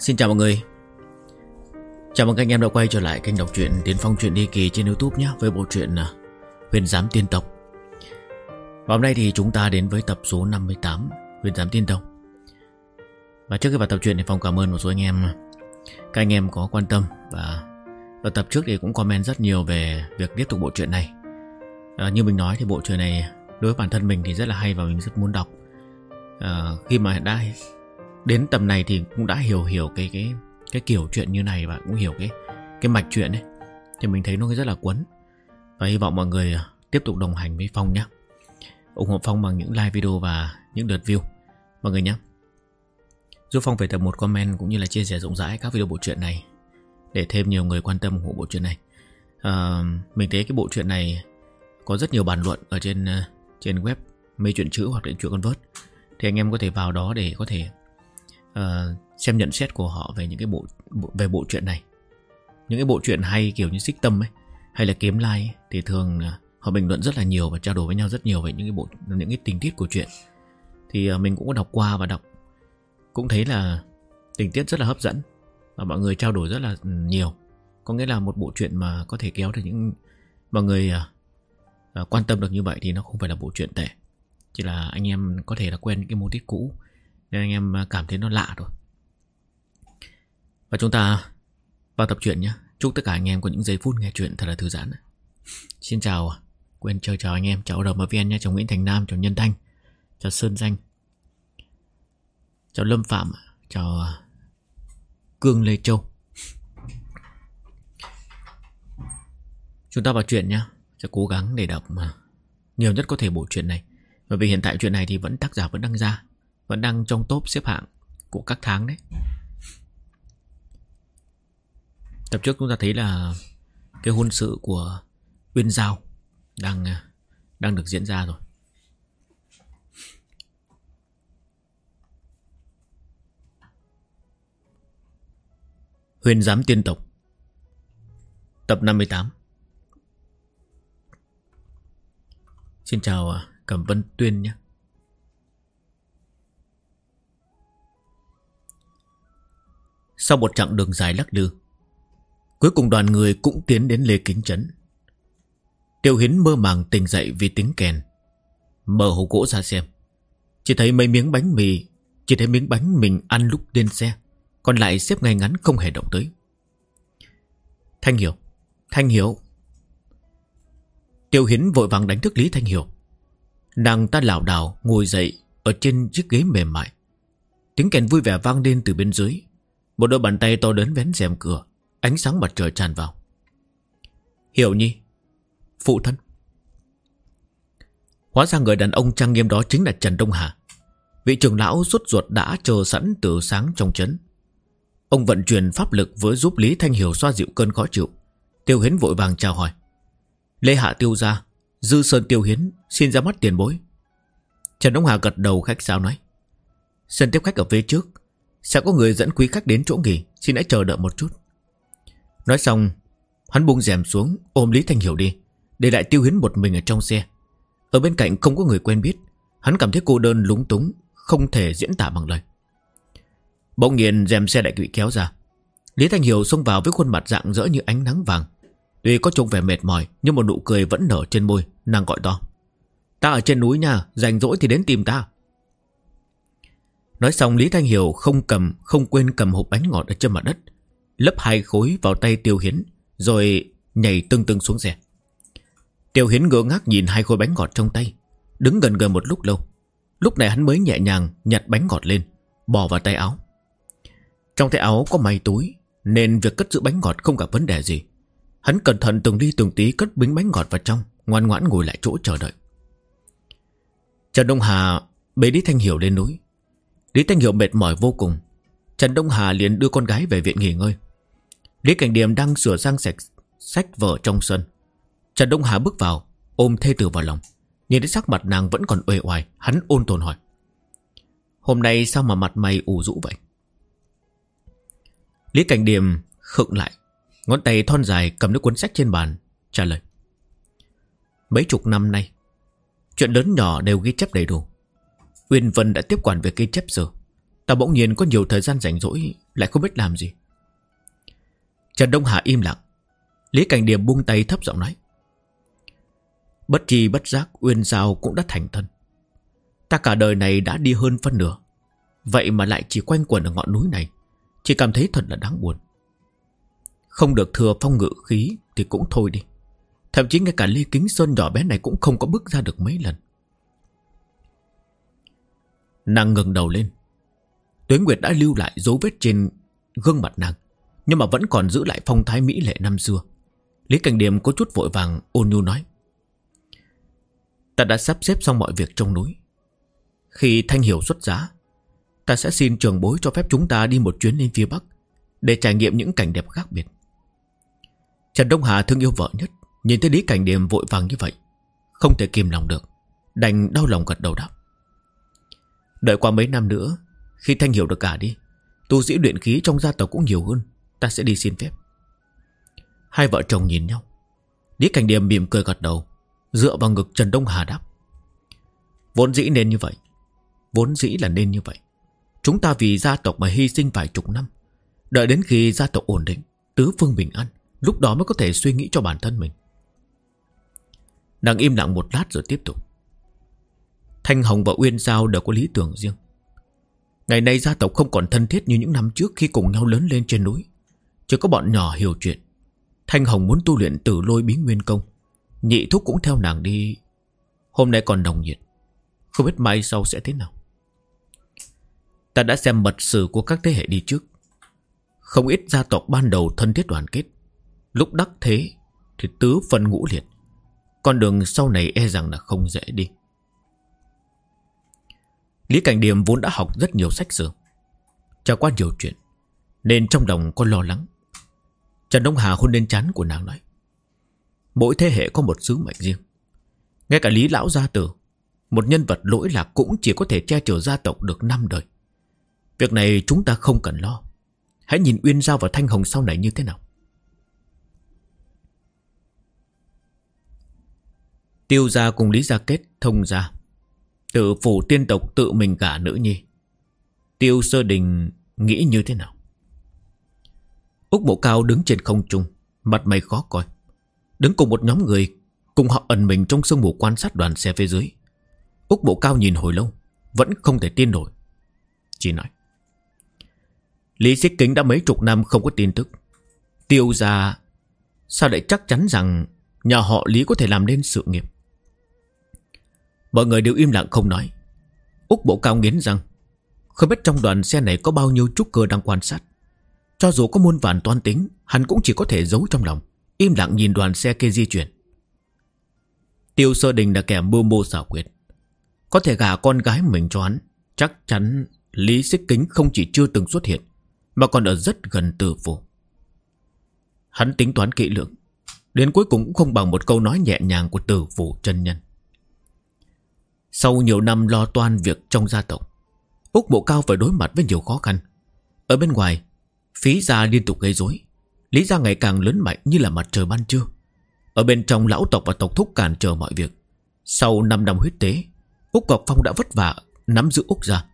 Xin chào mọi người. Chào mừng các anh em đã quay trở lại kênh đọc truyện Tiến Phong truyện đi kỳ trên youtube nhé Với bộ truyện à, Huyền Giám Tiên Tộc Và hôm nay thì chúng ta đến với tập số 58 Huyền Giám Tiên Tộc Và trước khi vào tập truyện thì Phong cảm ơn một số anh em à, Các anh em có quan tâm Và ở tập trước thì cũng comment rất nhiều về việc tiếp tục bộ truyện này. À, Như mình nói thì bộ truyện này Đối với bản thân mình thì rất là hay và mình rất muốn đọc. À, Khi mà đã đến tầm này thì cũng đã hiểu hiểu cái cái cái kiểu chuyện như này và cũng hiểu cái cái mạch chuyện ấy. Thì mình thấy nó rất là quấn và hy vọng mọi người à, tiếp tục đồng hành với Phong nhé ủng hộ Phong bằng những like video và những lượt view. Mọi người nhé giúp Phong về tập một comment cũng như là chia sẻ rộng rãi các video bộ truyện này để thêm nhiều người quan tâm ủng hộ bộ truyện này. À, mình thấy cái bộ truyện này có rất nhiều bàn luận ở trên à, trên web mê chuyện chữ hoặc điện chuyện con vớt. Thì anh em có thể vào đó để có thể uh, xem nhận xét của họ về những cái bộ, bộ về bộ truyện này. Những cái bộ truyện hay kiểu như xích tâm ấy hay là kiếm lai ấy, thì thường uh, họ bình luận rất là nhiều và trao đổi với nhau rất nhiều về những cái bộ những cái tình tiết của truyện. Thì uh, mình cũng có đọc qua và đọc. Cũng thấy là tình tiết rất là hấp dẫn và mọi người trao đổi rất là ừ, nhiều. Có nghĩa là một bộ truyện mà có thể kéo được những mọi người uh, quan tâm được như vậy thì nó không phải là bộ truyện tệ. Chỉ là anh em có thể là quen những cái mô típ cũ nên anh em à, cảm thấy nó lạ rồi. Và chúng ta vào tập truyện nhé. Chúc tất cả anh em có những giây phút nghe chuyện thật là thư giãn. Xin chào à, Quên chơi chào anh em. Chào RMVN nha Chào Nguyễn Thành Nam, Chào Nhân Thanh, Chào Sơn Danh, Chào Lâm Phạm à, Chào Cương Lê Châu. Chúng ta vào chuyện nhé. Sẽ cố gắng để đọc mà nhiều nhất có thể bộ chuyện này. Bởi vì hiện tại chuyện này thì vẫn tác giả vẫn đăng ra vẫn đang trong top xếp hạng của các tháng đấy. Tập trước chúng ta thấy là Cái hôn sự của Uyên Giao Đang à, đang được diễn ra rồi. Huyền giám tiên tộc, Tập 58 Xin chào à, Cẩm Vân Tuyên nhé. Sau một chặng đường dài lắc lư. Cuối cùng đoàn người cũng tiến đến Lê Kính Trấn. Tiêu Hiến mơ màng tỉnh dậy vì tiếng kèn. Mở hộp gỗ ra xem. Chỉ thấy mấy miếng bánh mì, Chỉ thấy miếng bánh mình ăn lúc lên xe, Còn lại xếp ngay ngắn không hề động tới. Thanh Hiểu Thanh Hiểu. Tiêu Hiến vội vàng đánh thức Lý Thanh Hiểu. Nàng ta lảo đảo ngồi dậy Ở trên chiếc ghế mềm mại. Tiếng kèn vui vẻ vang lên từ bên dưới một đôi bàn tay to lớn vén rèm cửa, Ánh sáng mặt trời tràn vào. Hiểu nhi, Phụ thân. Hóa ra người đàn ông trang nghiêm đó chính là Trần Đông Hà. Vị trưởng lão rút ruột đã chờ sẵn từ sáng trong chấn. Ông vận chuyển pháp lực với giúp Lý Thanh Hiểu xoa dịu cơn khó chịu. Tiêu Hiến vội vàng chào hỏi. Lê Hạ tiêu ra Dư Sơn Tiêu Hiến, xin ra mắt tiền bối. Trần Đông Hà gật đầu khách sáo nói. Sân tiếp khách ở phía trước sẽ có người dẫn quý khách đến chỗ nghỉ, Xin hãy chờ đợi một chút. Nói xong, Hắn buông rèm xuống, ôm Lý Thanh Hiểu đi, Để lại tiêu hiến một mình ở trong xe. Ở bên cạnh không có người quen biết, Hắn cảm thấy cô đơn lúng túng, Không thể diễn tả bằng lời. Bỗng nhiên rèm xe lại bị kéo ra. Lý Thanh Hiểu xông vào với khuôn mặt dạng dỡ như ánh nắng vàng. Tuy có trông vẻ mệt mỏi, Nhưng một nụ cười vẫn nở trên môi, Nàng gọi to. Ta ở trên núi nha, Rảnh rỗi thì đến tìm ta. Nói xong Lý Thanh Hiểu không cầm, Không quên cầm hộp bánh ngọt ở trên mặt đất, Lấp hai khối vào tay Tiêu Hiến, Rồi nhảy tưng tưng xuống xe. Tiêu Hiến ngỡ ngác nhìn hai khối bánh ngọt trong tay, Đứng gần gần một lúc lâu. Lúc này hắn mới nhẹ nhàng nhặt bánh ngọt lên Bỏ vào tay áo. Trong tay áo có may túi, Nên việc cất giữ bánh ngọt không gặp vấn đề gì. Hắn cẩn thận từng đi từng tí cất bính bánh ngọt vào trong, Ngoan ngoãn ngồi lại chỗ chờ đợi. Trần Đông Hà bế lý Thanh Hiểu lên núi. Lý Thanh Hiệu mệt mỏi vô cùng. Trần Đông Hà liền đưa con gái về viện nghỉ ngơi. Lý Cảnh Điềm đang sửa sang sạch, sách vở trong sân. Trần Đông Hà bước vào, Ôm thê tử vào lòng. Nhìn thấy sắc mặt nàng vẫn còn uể oải, Hắn ôn tồn hỏi. Hôm nay sao mà mặt mày ủ rũ vậy? Lý Cảnh Điềm khựng lại, Ngón tay thon dài cầm đứa cuốn sách trên bàn, Trả lời. Mấy chục năm nay, Chuyện lớn nhỏ đều ghi chép đầy đủ. Uyên Vân đã tiếp quản về cây chép giờ Ta bỗng nhiên có nhiều thời gian rảnh rỗi, Lại không biết làm gì. Trần Đông Hà im lặng. Lý Cảnh Điềm buông tay thấp giọng nói. Bất chi bất giác, Uyên Giao cũng đã thành thân. Ta cả đời này đã đi hơn phân nửa. Vậy mà lại chỉ quanh quẩn ở ngọn núi này. Chỉ cảm thấy thật là đáng buồn. Không được thừa phong ngự khí Thì cũng thôi đi. Thậm chí ngay cả ly kính sơn nhỏ bé này Cũng không có bước ra được mấy lần. Nàng ngừng đầu lên. Tuế Nguyệt đã lưu lại dấu vết trên gương mặt nàng, Nhưng mà vẫn còn giữ lại phong thái mỹ lệ năm xưa. Lý Cảnh Điềm có chút vội vàng ôn nhu nói, Ta đã sắp xếp xong mọi việc trong núi. Khi Thanh Hiểu xuất giá, Ta sẽ xin trường bối cho phép chúng ta đi một chuyến lên phía Bắc Để trải nghiệm những cảnh đẹp khác biệt. Trần Đông Hà thương yêu vợ nhất, Nhìn thấy Lý Cảnh Điềm vội vàng như vậy, Không thể kìm lòng được, Đành đau lòng gật đầu đáp Đợi qua mấy năm nữa, Khi Thanh Hiểu được cả đi, Tu sĩ luyện khí trong gia tộc cũng nhiều hơn, Ta sẽ đi xin phép. Hai vợ chồng nhìn nhau. Lý Cảnh Điềm mỉm cười gật đầu, Dựa vào ngực Trần Đông Hà đáp. Vốn dĩ nên như vậy. Vốn dĩ là nên như vậy. Chúng ta vì gia tộc mà hy sinh vài chục năm. Đợi đến khi gia tộc ổn định, Tứ phương bình an, Lúc đó mới có thể suy nghĩ cho bản thân mình. Nàng im lặng một lát rồi tiếp tục. Thanh Hồng và Uyên Giao đều có lý tưởng riêng. Ngày nay gia tộc không còn thân thiết như những năm trước khi cùng nhau lớn lên trên núi. Chỉ có bọn nhỏ hiểu chuyện. Thanh Hồng muốn tu luyện tử lôi bí nguyên công. Nhị thúc cũng theo nàng đi. Hôm nay còn đồng nhiệt. Không biết mai sau sẽ thế nào. Ta đã xem mật sử của các thế hệ đi trước. Không ít gia tộc ban đầu thân thiết đoàn kết. Lúc đắc thế Thì tứ phân ngũ liệt. Con đường sau này e rằng là không dễ đi. Lý Cảnh Điềm vốn đã học rất nhiều sách sử. Trải qua nhiều chuyện, Nên trong lòng có lo lắng. Trần Đông Hà hôn lên chán của nàng nói, Mỗi thế hệ có một sứ mệnh riêng. Ngay cả Lý Lão Gia Tử, Một nhân vật lỗi lạc cũng chỉ có thể che chở gia tộc được năm đời. Việc này chúng ta không cần lo. Hãy nhìn Uyên Giao và Thanh Hồng sau này như thế nào. Tiêu gia cùng Lý Gia Kết thông gia. Tự phủ tiên tộc tự mình cả nữ nhi. Tiêu sơ đình nghĩ như thế nào? Úc Bộ Cao đứng trên không trung, Mặt mày khó coi. Đứng cùng một nhóm người, Cùng họ ẩn mình trong sương mù quan sát đoàn xe phía dưới. Úc Bộ Cao nhìn hồi lâu, Vẫn không thể tin nổi. Chỉ nói, Lý Xích Kính đã mấy chục năm không có tin tức. Tiêu ra Sao lại chắc chắn rằng Nhà họ Lý có thể làm nên sự nghiệp? Mọi người đều im lặng không nói. Úc Bộ Cao nghiến rằng, Không biết trong đoàn xe này có bao nhiêu trúc cơ đang quan sát. Cho dù có muôn vàn toan tính, Hắn cũng chỉ có thể giấu trong lòng, Im lặng nhìn đoàn xe kia di chuyển. Tiêu sơ đình là kẻ mưu mô xảo quyệt. Có thể gả con gái mình cho hắn, Chắc chắn Lý Xích Kính không chỉ chưa từng xuất hiện, Mà còn ở rất gần tử phủ. Hắn tính toán kỹ lưỡng, Đến cuối cùng cũng không bằng một câu nói nhẹ nhàng của tử phủ chân nhân. Sau nhiều năm lo toan việc trong gia tộc, Úc Bộ Cao phải đối mặt với nhiều khó khăn. Ở bên ngoài, Phí gia liên tục gây rối, Lý gia ngày càng lớn mạnh như là mặt trời ban trưa. Ở bên trong lão tộc và tộc thúc cản trở mọi việc. Sau 5 năm huyết tế, Úc Ngọc Phong đã vất vả Nắm giữ Úc gia.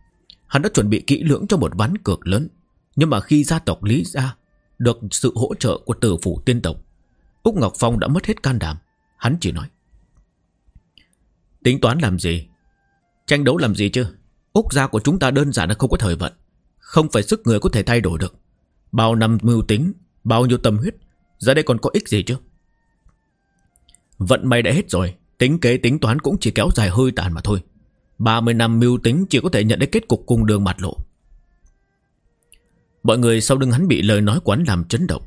Hắn đã chuẩn bị kỹ lưỡng cho một ván cược lớn, Nhưng mà khi gia tộc Lý gia Được sự hỗ trợ của tử phủ tiên tộc, Úc Ngọc Phong đã mất hết can đảm. Hắn chỉ nói Tính toán làm gì? Tranh đấu làm gì chứ? Úc gia của chúng ta đơn giản là không có thời vận, Không phải sức người có thể thay đổi được. Bao năm mưu tính, Bao nhiêu tâm huyết Ra đây còn có ích gì chứ? Vận may đã hết rồi, Tính kế, tính toán cũng chỉ kéo dài hơi tàn mà thôi. 30 năm mưu tính chỉ có thể nhận đến kết cục cùng đường mặt lộ. Mọi người sau lưng hắn bị lời nói quán làm chấn động.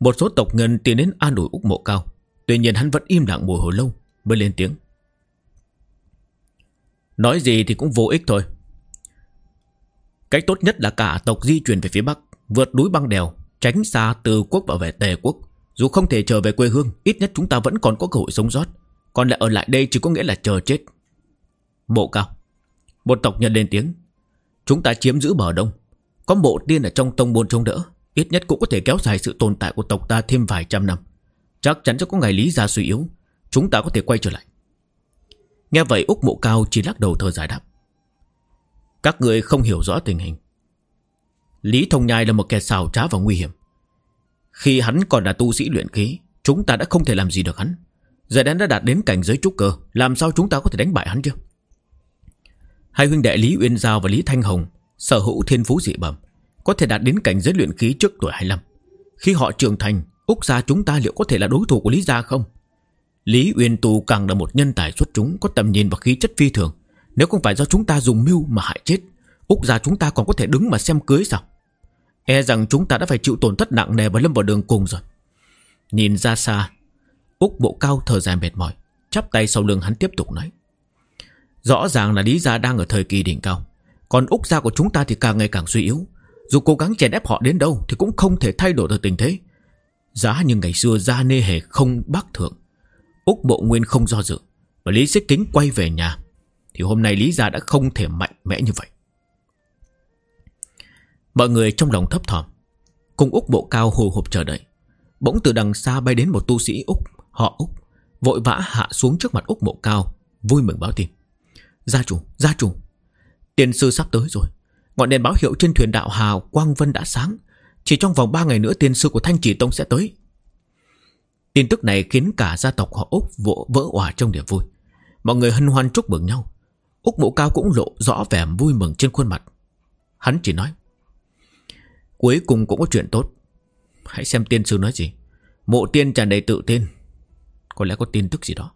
Một số tộc nhân tiến đến an ủi Úc Mộ Cao. Tuy nhiên hắn vẫn im lặng một hồi lâu, Mới lên tiếng. Nói gì thì cũng vô ích thôi. Cách tốt nhất là cả tộc di chuyển về phía Bắc, Vượt núi băng đèo, Tránh xa từ quốc và về tề quốc. Dù không thể trở về quê hương, Ít nhất chúng ta vẫn còn có cơ hội sống sót. Còn lại ở lại đây chỉ có nghĩa là chờ chết. Bộ cao. Một tộc nhân lên tiếng. Chúng ta chiếm giữ bờ đông. Có bộ tiên ở trong tông môn trông đỡ, Ít nhất cũng có thể kéo dài sự tồn tại của tộc ta thêm vài trăm năm. Chắc chắn sẽ có ngày lý gia suy yếu. Chúng ta có thể quay trở lại. Nghe vậy Úc Mộ Cao chỉ lắc đầu thờ giải đáp. Các người không hiểu rõ tình hình. Lý Thông Nhai là một kẻ xào trá và nguy hiểm. Khi hắn còn là tu sĩ luyện khí, Chúng ta đã không thể làm gì được hắn. Giờ hắn đã đạt đến cảnh giới trúc cơ, Làm sao chúng ta có thể đánh bại hắn chứ? Hai huynh đệ Lý Uyên Giao và Lý Thanh Hồng, Sở hữu thiên phú dị bẩm, Có thể đạt đến cảnh giới luyện khí trước tuổi 25 Khi họ trưởng thành, Úc gia chúng ta liệu có thể là đối thủ của Lý gia không? Lý Uyên Tu càng là một nhân tài xuất chúng, Có tầm nhìn và khí chất phi thường. Nếu không phải do chúng ta dùng mưu mà hại chết, Úc gia chúng ta còn có thể đứng mà xem cưới sao? E rằng chúng ta đã phải chịu tổn thất nặng nề Và lâm vào đường cùng rồi. Nhìn ra xa, Úc bộ cao thở dài mệt mỏi, Chắp tay sau lưng hắn tiếp tục nói. Rõ ràng là Lý gia đang ở thời kỳ đỉnh cao, Còn Úc gia của chúng ta thì càng ngày càng suy yếu. Dù cố gắng chèn ép họ đến đâu Thì cũng không thể thay đổi được tình thế. Giá như ngày xưa gia nê hề không bác thượng. Úc bộ nguyên không do dự Và Lý xích kính quay về nhà. Thì hôm nay Lý gia đã không thể mạnh mẽ như vậy. Mọi người trong lòng thấp thỏm Cùng Úc bộ cao hồi hộp chờ đợi. Bỗng từ đằng xa bay đến một tu sĩ Úc Họ Úc Vội vã hạ xuống trước mặt Úc bộ cao Vui mừng báo tin. Gia chủ, gia chủ Tiền sư sắp tới rồi. Ngọn đèn báo hiệu trên thuyền đạo hào Quang Vân đã sáng. Chỉ trong vòng 3 ngày nữa tiên sư của Thanh Chỉ Tông sẽ tới. Tin tức này khiến cả gia tộc họ Úc vỗ vỡ òa trong niềm vui. Mọi người hân hoan chúc mừng nhau. Úc Mộ cao cũng lộ rõ vẻ vui mừng trên khuôn mặt. Hắn chỉ nói, Cuối cùng cũng có chuyện tốt. Hãy xem tiên sư nói gì. Mộ tiên tràn đầy tự tin. Có lẽ có tin tức gì đó.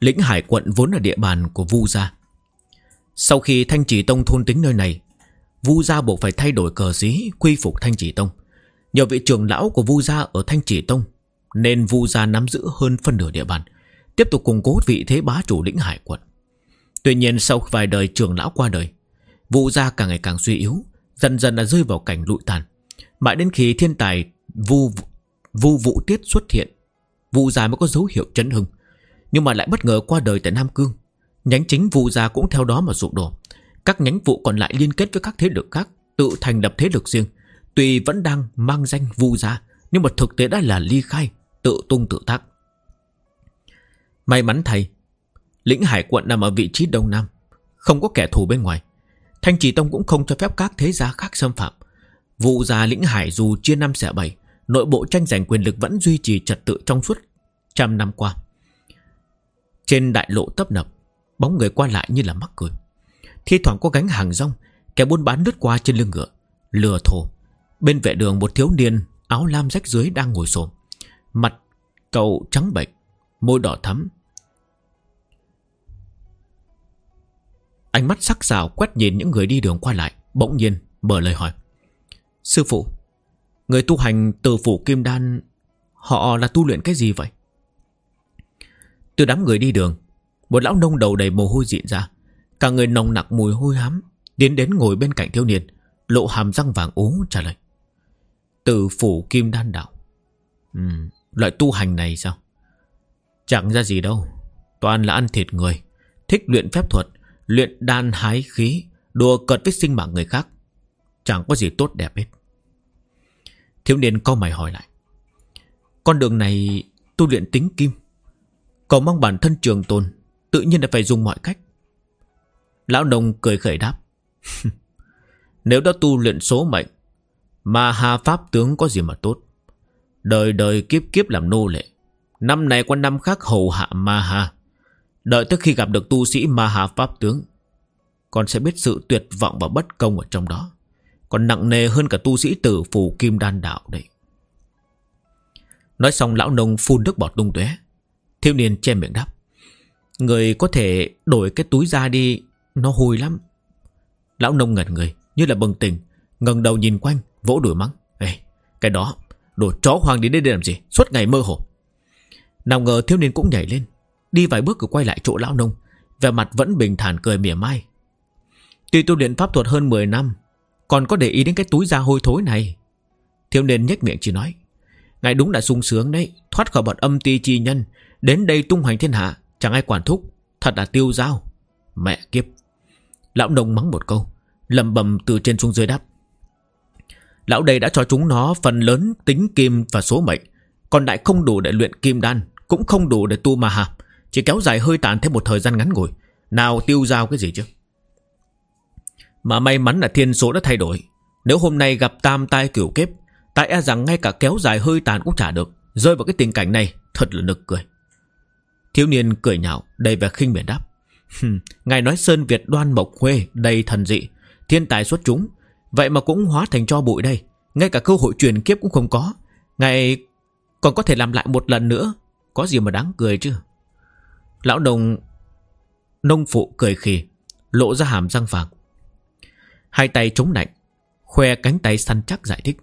Lĩnh Hải quận vốn là địa bàn của Vu Gia. Sau khi Thanh Trì Tông thôn tính nơi này, Vu Gia buộc phải thay đổi cờ xí, Quy phục Thanh Trì Tông. Nhờ vị trưởng lão của Vu Gia ở Thanh Trì Tông, Nên Vu Gia nắm giữ hơn phân nửa địa bàn, Tiếp tục củng cố vị thế bá chủ lĩnh Hải quận. Tuy nhiên sau vài đời trưởng lão qua đời, Vu Gia càng ngày càng suy yếu, Dần dần đã rơi vào cảnh lụi tàn. Mãi đến khi thiên tài Vu Vu Vũ Tiết xuất hiện, Vu Gia mới có dấu hiệu chấn hưng. Nhưng mà lại bất ngờ qua đời tại Nam Cương, Nhánh chính Vu Gia cũng theo đó mà sụp đổ. Các nhánh vụ còn lại liên kết với các thế lực khác, Tự thành lập thế lực riêng. Tuy vẫn đang mang danh Vu Gia, Nhưng mà thực tế đã là ly khai, Tự tung tự tác. May mắn thầy Lĩnh Hải quận nằm ở vị trí đông nam, Không có kẻ thù bên ngoài. Thanh Trì Tông cũng không cho phép các thế gia khác xâm phạm. Vụ gia lĩnh hải dù chia năm xẻ bảy, Nội bộ tranh giành quyền lực vẫn duy trì trật tự trong suốt trăm năm qua. Trên đại lộ tấp nập, Bóng người qua lại như là mắc cười. Thi thoảng có gánh hàng rong, Kẻ buôn bán lướt qua trên lưng ngựa, Lừa thổ. Bên vệ đường một thiếu niên, Áo lam rách dưới đang ngồi xổm. Mặt cậu trắng bệch, Môi đỏ thắm. Ánh mắt sắc sảo quét nhìn những người đi đường qua lại, Bỗng nhiên mở lời hỏi. Sư phụ, Người tu hành từ phủ kim đan, Họ là tu luyện cái gì vậy? Từ đám người đi đường, Một lão nông đầu đầy mồ hôi diện ra. Cả người nồng nặc mùi hôi hám, Tiến đến ngồi bên cạnh thiếu niên, Lộ hàm răng vàng ố trả lời. Từ phủ kim đan đạo. Uhm, Loại tu hành này sao? Chẳng ra gì đâu. Toàn là ăn thịt người Thích luyện phép thuật Luyện đan hái khí Đùa cợt với sinh mạng người khác. Chẳng có gì tốt đẹp hết. Thiếu niên co mày hỏi lại. Con đường này tu luyện tính kim. Cậu mong bản thân trường tồn Tự nhiên là phải dùng mọi cách. Lão nông cười khởi đáp. Nếu đã tu luyện số mệnh mà hà pháp tướng có gì mà tốt? Đời đời kiếp kiếp làm nô lệ. Năm này qua năm khác hầu hạ ma hà Đợi tới khi gặp được tu sĩ ma hà pháp tướng, Con sẽ biết sự tuyệt vọng và bất công ở trong đó. Còn nặng nề hơn cả tu sĩ tử phù kim đan đạo đấy. Nói xong, lão nông phun nước bọt tung tóe. Thiếu niên che miệng đáp, Người có thể đổi cái túi ra đi, Nó hôi lắm. Lão nông ngẩn người, như là bừng tỉnh, ngẩng đầu nhìn quanh vỗ đuổi mắng. Ê, cái đó, Đồ chó hoang đến đây để làm gì? Suốt ngày mơ hồ. Nào ngờ thiếu niên cũng nhảy lên. Đi vài bước rồi quay lại chỗ lão nông. Vẻ mặt vẫn bình thản cười mỉa mai. Tuy tu luyện pháp thuật hơn 10 năm, Còn có để ý đến cái túi da hôi thối này. Thiếu niên nhếch miệng chỉ nói, Ngài đúng là sung sướng đấy, Thoát khỏi bọn âm ti chi nhân, Đến đây tung hoành thiên hạ, Chẳng ai quản thúc, Thật là tiêu dao. Mẹ kiếp. Lão nông mắng một câu lầm bầm từ trên xuống dưới đáp Lão đây đã cho chúng nó phần lớn tính kim và số mệnh Còn lại không đủ để luyện kim đan Cũng không đủ để tu ma hà Chỉ kéo dài hơi tàn thêm một thời gian ngắn ngủi. Nào tiêu giao cái gì chứ? Mà may mắn là thiên số đã thay đổi. Nếu hôm nay gặp tam tai kiểu kép, Tại e rằng ngay cả kéo dài hơi tàn cũng trả được. Rơi vào cái tình cảnh này Thật là nực cười. Thiếu niên cười nhạo đầy vẻ khinh miệt đáp. Ngài nói Sơn Việt đoan mộc khuê Đầy thần dị Thiên tài xuất chúng Vậy mà cũng hóa thành cho bụi đây. Ngay cả cơ hội truyền kiếp cũng không có. Ngày còn có thể làm lại một lần nữa. Có gì mà đáng cười chứ? Lão đồng Nông phụ cười khì, Lộ ra hàm răng vàng Hai tay chống lạnh Khoe cánh tay săn chắc giải thích.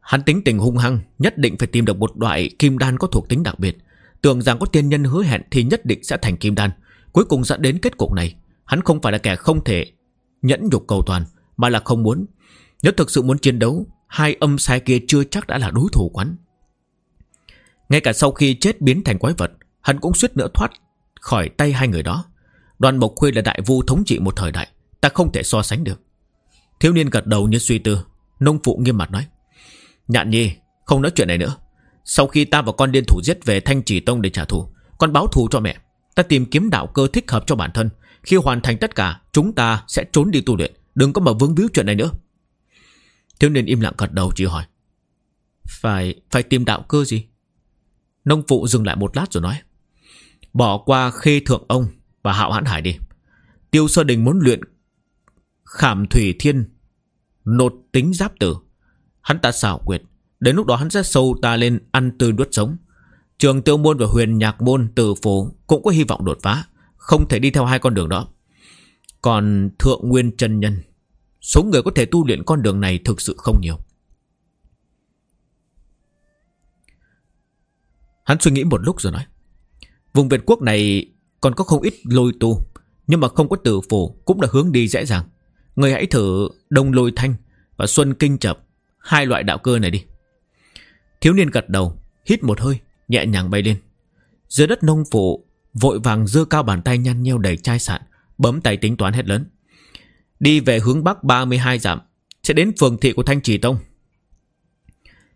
Hắn tính tình hung hăng, Nhất định phải tìm được một loại kim đan có thuộc tính đặc biệt. Tưởng rằng có tiên nhân hứa hẹn Thì nhất định sẽ thành kim đan. Cuối cùng dẫn đến kết cục này. Hắn không phải là kẻ không thể nhẫn nhục cầu toàn. Mà là không muốn. Nếu thực sự muốn chiến đấu, Hai âm sai kia chưa chắc đã là đối thủ quán Ngay cả sau khi chết biến thành quái vật, Hắn cũng suýt nữa thoát khỏi tay hai người đó. Đoàn Mộc Khuê là đại vu thống trị một thời đại, Ta không thể so sánh được. Thiếu niên gật đầu như suy tư, Nông phụ nghiêm mặt nói, Nhạn nhi, không nói chuyện này nữa. Sau khi ta và con điên thủ giết về thanh trì tông để trả thù, Con báo thù cho mẹ. Ta tìm kiếm đạo cơ thích hợp cho bản thân. Khi hoàn thành tất cả, Chúng ta sẽ trốn đi tu luyện. Đừng có mà vướng víu chuyện này nữa. Thiếu niên im lặng gật đầu chỉ hỏi. Phải phải tìm đạo cơ gì? Nông phụ dừng lại một lát rồi nói. Bỏ qua khê thượng ông Và hạo hãn hải đi. Tiêu sơ đình muốn luyện Khảm thủy thiên, Nột tính giáp tử. Hắn ta xảo quyệt. Đến lúc đó hắn sẽ sâu ta lên ăn tươi đuốt sống. Trường tiêu môn và huyền nhạc môn từ phố Cũng có hy vọng đột phá. Không thể đi theo hai con đường đó. Còn thượng nguyên chân nhân, Số người có thể tu luyện con đường này thực sự không nhiều. Hắn suy nghĩ một lúc rồi nói, Vùng Việt quốc này còn có không ít lôi tu, Nhưng mà không có tử phổ Cũng là hướng đi dễ dàng. Người hãy thử Đông Lôi Thanh Và Xuân Kinh Chập, Hai loại đạo cơ này đi. Thiếu niên gật đầu, Hít một hơi, Nhẹ nhàng bay lên. Dưới đất nông phủ, Vội vàng dơ cao bàn tay nhăn nheo đầy chai sạn Bấm tay tính toán hết lớn. Đi về hướng Bắc 32 dặm, Sẽ đến phường thị của Thanh Trì Tông.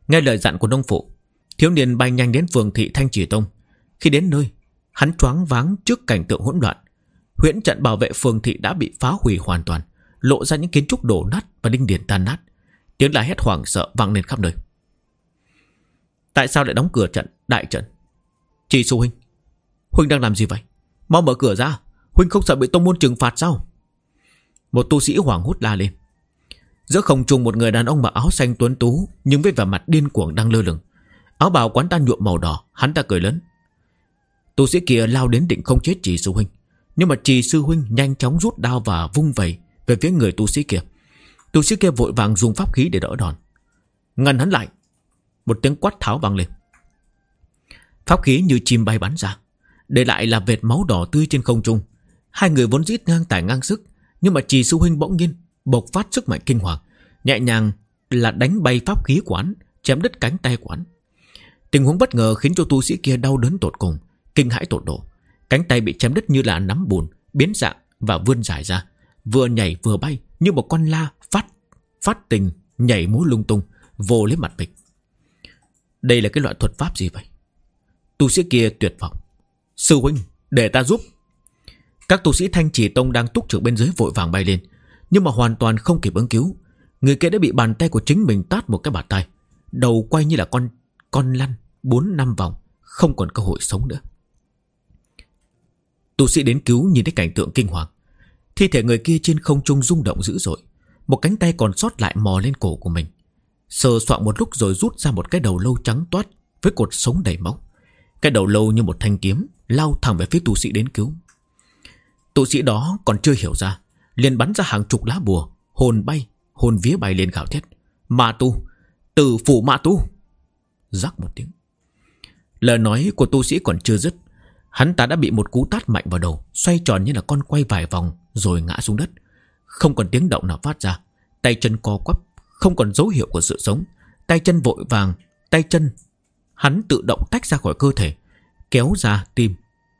Nghe lời dặn của nông phụ, Thiếu niên bay nhanh đến phường thị Thanh Trì Tông. Khi đến nơi, Hắn choáng váng trước cảnh tượng hỗn loạn. Huyễn trận bảo vệ phường thị đã bị phá hủy hoàn toàn, Lộ ra những kiến trúc đổ nát Và đinh điển tan nát. Tiếng la hét hoảng sợ vang lên khắp nơi. Tại sao lại đóng cửa trận, Đại trận? Chị Xu Huynh Huynh đang làm gì vậy? Mau mở cửa ra. Huynh không sợ bị tông môn trừng phạt sao? Một tu sĩ hoảng hốt la lên. Giữa không trung một người đàn ông mặc áo xanh tuấn tú, Nhưng với vẻ mặt điên cuồng đang lơ lửng. Áo bào quán ta nhuộm màu đỏ, Hắn ta cười lớn. Tu sĩ kia lao đến định không chết trì sư huynh, Nhưng mà trì sư huynh nhanh chóng rút đao và vung vẩy Về phía người tu sĩ kia. Tu sĩ kia vội vàng dùng pháp khí để đỡ đòn. Ngăn hắn lại, Một tiếng quát tháo vang lên. Pháp khí như chim bay bắn ra, Để lại là vệt máu đỏ tươi trên không trung. Hai người vốn dít ngang tài ngang sức, Nhưng mà trì sư huynh bỗng nhiên Bộc phát sức mạnh kinh hoàng, Nhẹ nhàng là đánh bay pháp khí quán, Chém đứt cánh tay quán. Tình huống bất ngờ khiến cho tu sĩ kia đau đớn tột cùng, Kinh hãi tột độ. Cánh tay bị chém đứt như là nắm bùn, Biến dạng và vươn dài ra, Vừa nhảy vừa bay, như một con la phát phát tình nhảy múa lung tung, vô lấy mặt bịch đây là cái loại thuật pháp gì vậy? Tu sĩ kia tuyệt vọng. Sư huynh, để ta giúp các tu sĩ thanh chỉ tông đang túc trực bên dưới vội vàng bay lên. Nhưng mà hoàn toàn không kịp ứng cứu. Người kia đã bị bàn tay của chính mình tát một cái bàn tay đầu quay như là con con lăn bốn năm vòng, không còn cơ hội sống nữa. Tu sĩ đến cứu nhìn thấy cảnh tượng kinh hoàng. Thi thể người kia trên không trung rung động dữ dội. Một cánh tay còn sót lại mò lên cổ của mình. Sờ soạn một lúc rồi rút ra một cái đầu lâu trắng toát Với cột sống đầy máu. Cái đầu lâu như một thanh kiếm, Lao thẳng về phía tu sĩ đến cứu. Tu sĩ đó còn chưa hiểu ra liền bắn ra hàng chục lá bùa Hồn bay, hồn vía bay lên gào thét. Ma tu, từ phủ ma tu. Rắc một tiếng. Lời nói của tu sĩ còn chưa dứt Hắn ta đã bị một cú tát mạnh vào đầu Xoay tròn như là con quay vài vòng Rồi ngã xuống đất. Không còn tiếng động nào phát ra Tay chân co quắp Không còn dấu hiệu của sự sống. Tay chân vội vàng Tay chân Hắn tự động tách ra khỏi cơ thể Kéo ra tim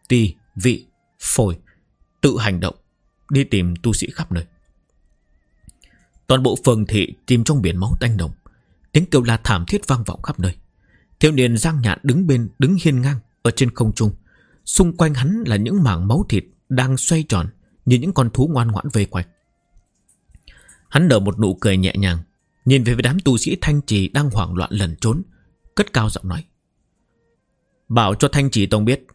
Ti, vị, phổi Tự hành động, Đi tìm tu sĩ khắp nơi. Toàn bộ phường thị chìm trong biển máu tanh đồng Tiếng kêu la thảm thiết vang vọng khắp nơi. Thiếu niên giang nhạn đứng bên, Đứng hiên ngang ở trên không trung. Xung quanh hắn là những mảng máu thịt Đang xoay tròn Như những con thú ngoan ngoãn vây quanh. Hắn nở một nụ cười nhẹ nhàng, Nhìn về phía đám tu sĩ thanh trì đang hoảng loạn lẩn trốn, Cất cao giọng nói. Bảo cho thanh trì tông biết,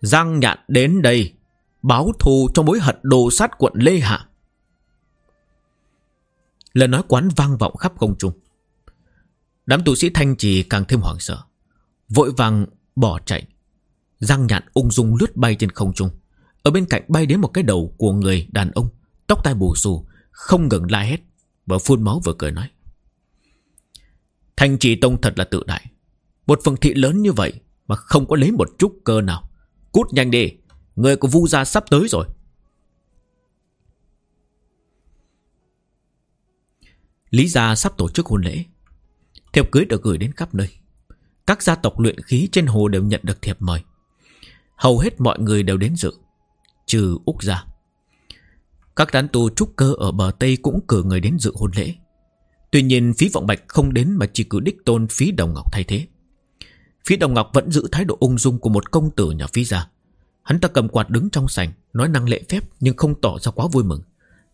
Giang nhạn đến đây. Báo thù cho mối hận đồ sát quận Lê Hạ. Lời nói quán vang vọng khắp công trung. Đám tu sĩ thanh trì càng thêm hoảng sợ, Vội vàng bỏ chạy. Răng nhạn ung dung lướt bay trên không trung. Ở bên cạnh bay đến một cái đầu của người đàn ông, Tóc tai bù xù, Không ngừng la hét Và phun máu vừa cười nói. Thanh trì tông thật là tự đại. Một phần thị lớn như vậy Mà không có lấy một chút cơ nào. Cút nhanh đi. Người của vu gia sắp tới rồi. Lý gia sắp tổ chức hôn lễ. Thiệp cưới được gửi đến khắp nơi. Các gia tộc luyện khí trên hồ đều nhận được thiệp mời. Hầu hết mọi người đều đến dự, Trừ Úc gia. Các đán tu trúc cơ ở bờ Tây cũng cử người đến dự hôn lễ. Tuy nhiên, phí vọng bạch không đến mà chỉ cử đích tôn phí đồng ngọc thay thế. Phí đồng ngọc vẫn giữ thái độ ung dung của một công tử nhà phí gia. Hắn ta cầm quạt đứng trong sảnh, Nói năng lệ phép nhưng không tỏ ra quá vui mừng.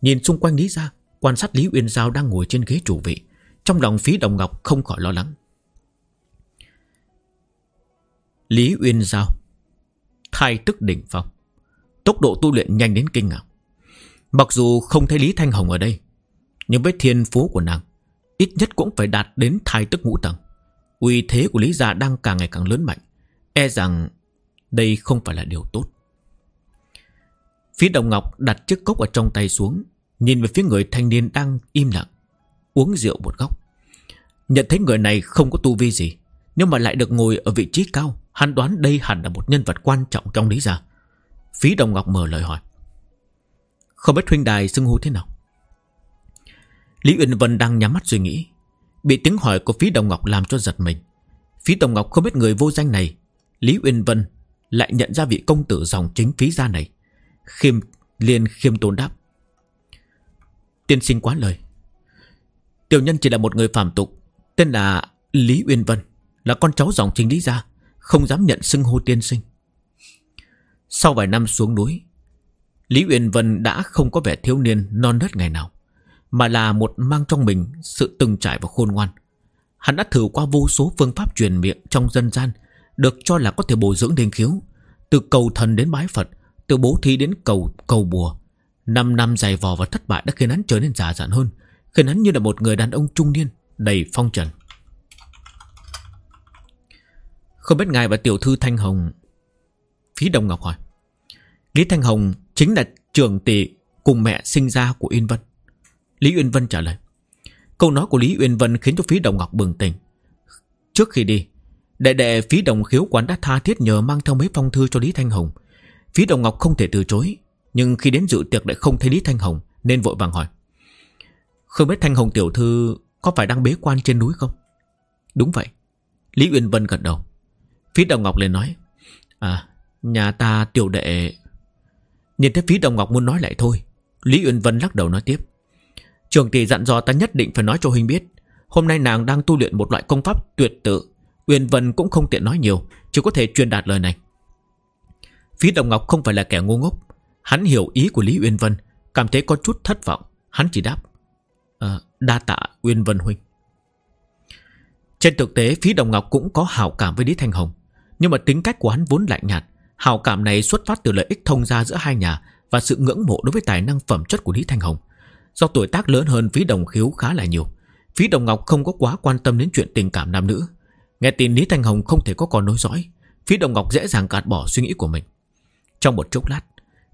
Nhìn xung quanh Lý gia, Quan sát Lý Uyên Giao đang ngồi trên ghế chủ vị, Trong lòng phí đồng ngọc không khỏi lo lắng. Lý Uyên Giao, Thai tức đỉnh phong, Tốc độ tu luyện nhanh đến kinh ngạc. Mặc dù không thấy Lý Thanh Hồng ở đây, Nhưng với thiên phú của nàng, Ít nhất cũng phải đạt đến thai tức ngũ tầng. Uy thế của Lý Gia đang càng ngày càng lớn mạnh E rằng đây không phải là điều tốt. Phía Đồng Ngọc đặt chiếc cốc ở trong tay xuống, Nhìn về phía người thanh niên đang im lặng, Uống rượu một góc. Nhận thấy người này không có tu vi gì, Nhưng mà lại được ngồi ở vị trí cao, Hắn đoán đây hẳn là một nhân vật quan trọng trong lý gia. Phí Đồng Ngọc mở lời hỏi. Không biết huynh đài xưng hô thế nào? Lý Uyên Vân đang nhắm mắt suy nghĩ, Bị tiếng hỏi của Phí Đồng Ngọc làm cho giật mình. Phí Đồng Ngọc không biết người vô danh này, Lý Uyên Vân lại nhận ra vị công tử dòng chính phí gia này. Khiêm liền khiêm tôn đáp. Tiên sinh quá lời. Tiểu nhân chỉ là một người phàm tục, Tên là Lý Uyên Vân, Là con cháu dòng chính Lý gia, Không dám nhận xưng hô tiên sinh. Sau vài năm xuống núi, Lý Uyên Vân đã không có vẻ thiếu niên non nớt ngày nào, Mà là một mang trong mình Sự từng trải và khôn ngoan. Hắn đã thử qua vô số phương pháp truyền miệng Trong dân gian được cho là có thể bồi dưỡng đền khiếu. Từ cầu thần đến bái Phật, Từ bố thí đến cầu cầu bùa. Năm năm dày vò và thất bại đã khiến hắn trở nên giả dặn hơn, Khiến hắn như là một người đàn ông trung niên, Đầy phong trần. Không biết ngài và tiểu thư Thanh Hồng, Phí Đồng Ngọc hỏi, Lý Thanh Hồng chính là trưởng tỷ Cùng mẹ sinh ra của Yên Vân. Lý Uyên Vân trả lời, Câu nói của Lý Uyên Vân khiến cho Phí Đồng Ngọc bừng tỉnh. Trước khi đi Đệ đệ Phí Đồng khiếu quán đã tha thiết nhờ mang theo mấy phong thư cho Lý Thanh Hồng. Phí Đồng Ngọc không thể từ chối, Nhưng khi đến dự tiệc lại không thấy Lý Thanh Hồng, Nên vội vàng hỏi. Không biết Thanh Hồng tiểu thư Có phải đang bế quan trên núi không? Đúng vậy, Lý Uyên Vân gật đầu. Phí Đồng Ngọc liền nói À nhà ta tiểu đệ Nhìn thấy Phí Đồng Ngọc muốn nói lại thôi, Lý Uyên Vân lắc đầu nói tiếp, Trường tỷ dặn dò ta nhất định phải nói cho Huynh biết, Hôm nay nàng đang tu luyện một loại công pháp tuyệt tự Uyên Vân cũng không tiện nói nhiều Chỉ có thể truyền đạt lời này. Phí Đồng Ngọc không phải là kẻ ngu ngốc. Hắn hiểu ý của Lý Uyên Vân Cảm thấy có chút thất vọng. Hắn chỉ đáp à, Đa tạ Uyên Vân Huynh. Trên thực tế Phí Đồng Ngọc cũng có hảo cảm với Lý Thanh Hồng Nhưng mà tính cách của hắn vốn lạnh nhạt. Hảo cảm này xuất phát từ lợi ích thông gia giữa hai nhà Và sự ngưỡng mộ đối với tài năng phẩm chất của Lý Thanh Hồng. Do tuổi tác lớn hơn Phí Đồng Khiếu khá là nhiều Phí Đồng Ngọc không có quá quan tâm đến chuyện tình cảm nam nữ. Nghe tin Lý Thanh Hồng không thể có con nối dõi, Phí Đồng Ngọc dễ dàng gạt bỏ suy nghĩ của mình. Trong một chốc lát,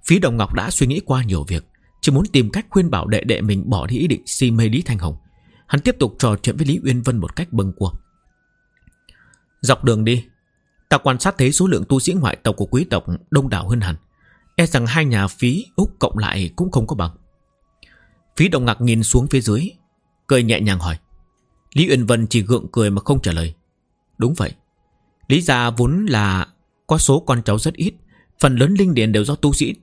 Phí Đồng Ngọc đã suy nghĩ qua nhiều việc, Chỉ muốn tìm cách khuyên bảo đệ đệ mình bỏ đi ý định si mê Lý Thanh Hồng. Hắn tiếp tục trò chuyện với Lý Uyên Vân một cách bâng cua Dọc đường đi, Ta quan sát thấy số lượng tu sĩ ngoại tộc của quý tộc đông đảo hơn hẳn. E rằng hai nhà phí, Úc cộng lại cũng không có bằng. Phí Đồng Ngọc nhìn xuống phía dưới, Cười nhẹ nhàng hỏi. Lý Uyên Vân chỉ gượng cười mà không trả lời. Đúng vậy. Lý gia vốn là có số con cháu rất ít, Phần lớn linh điền đều do tu sĩ,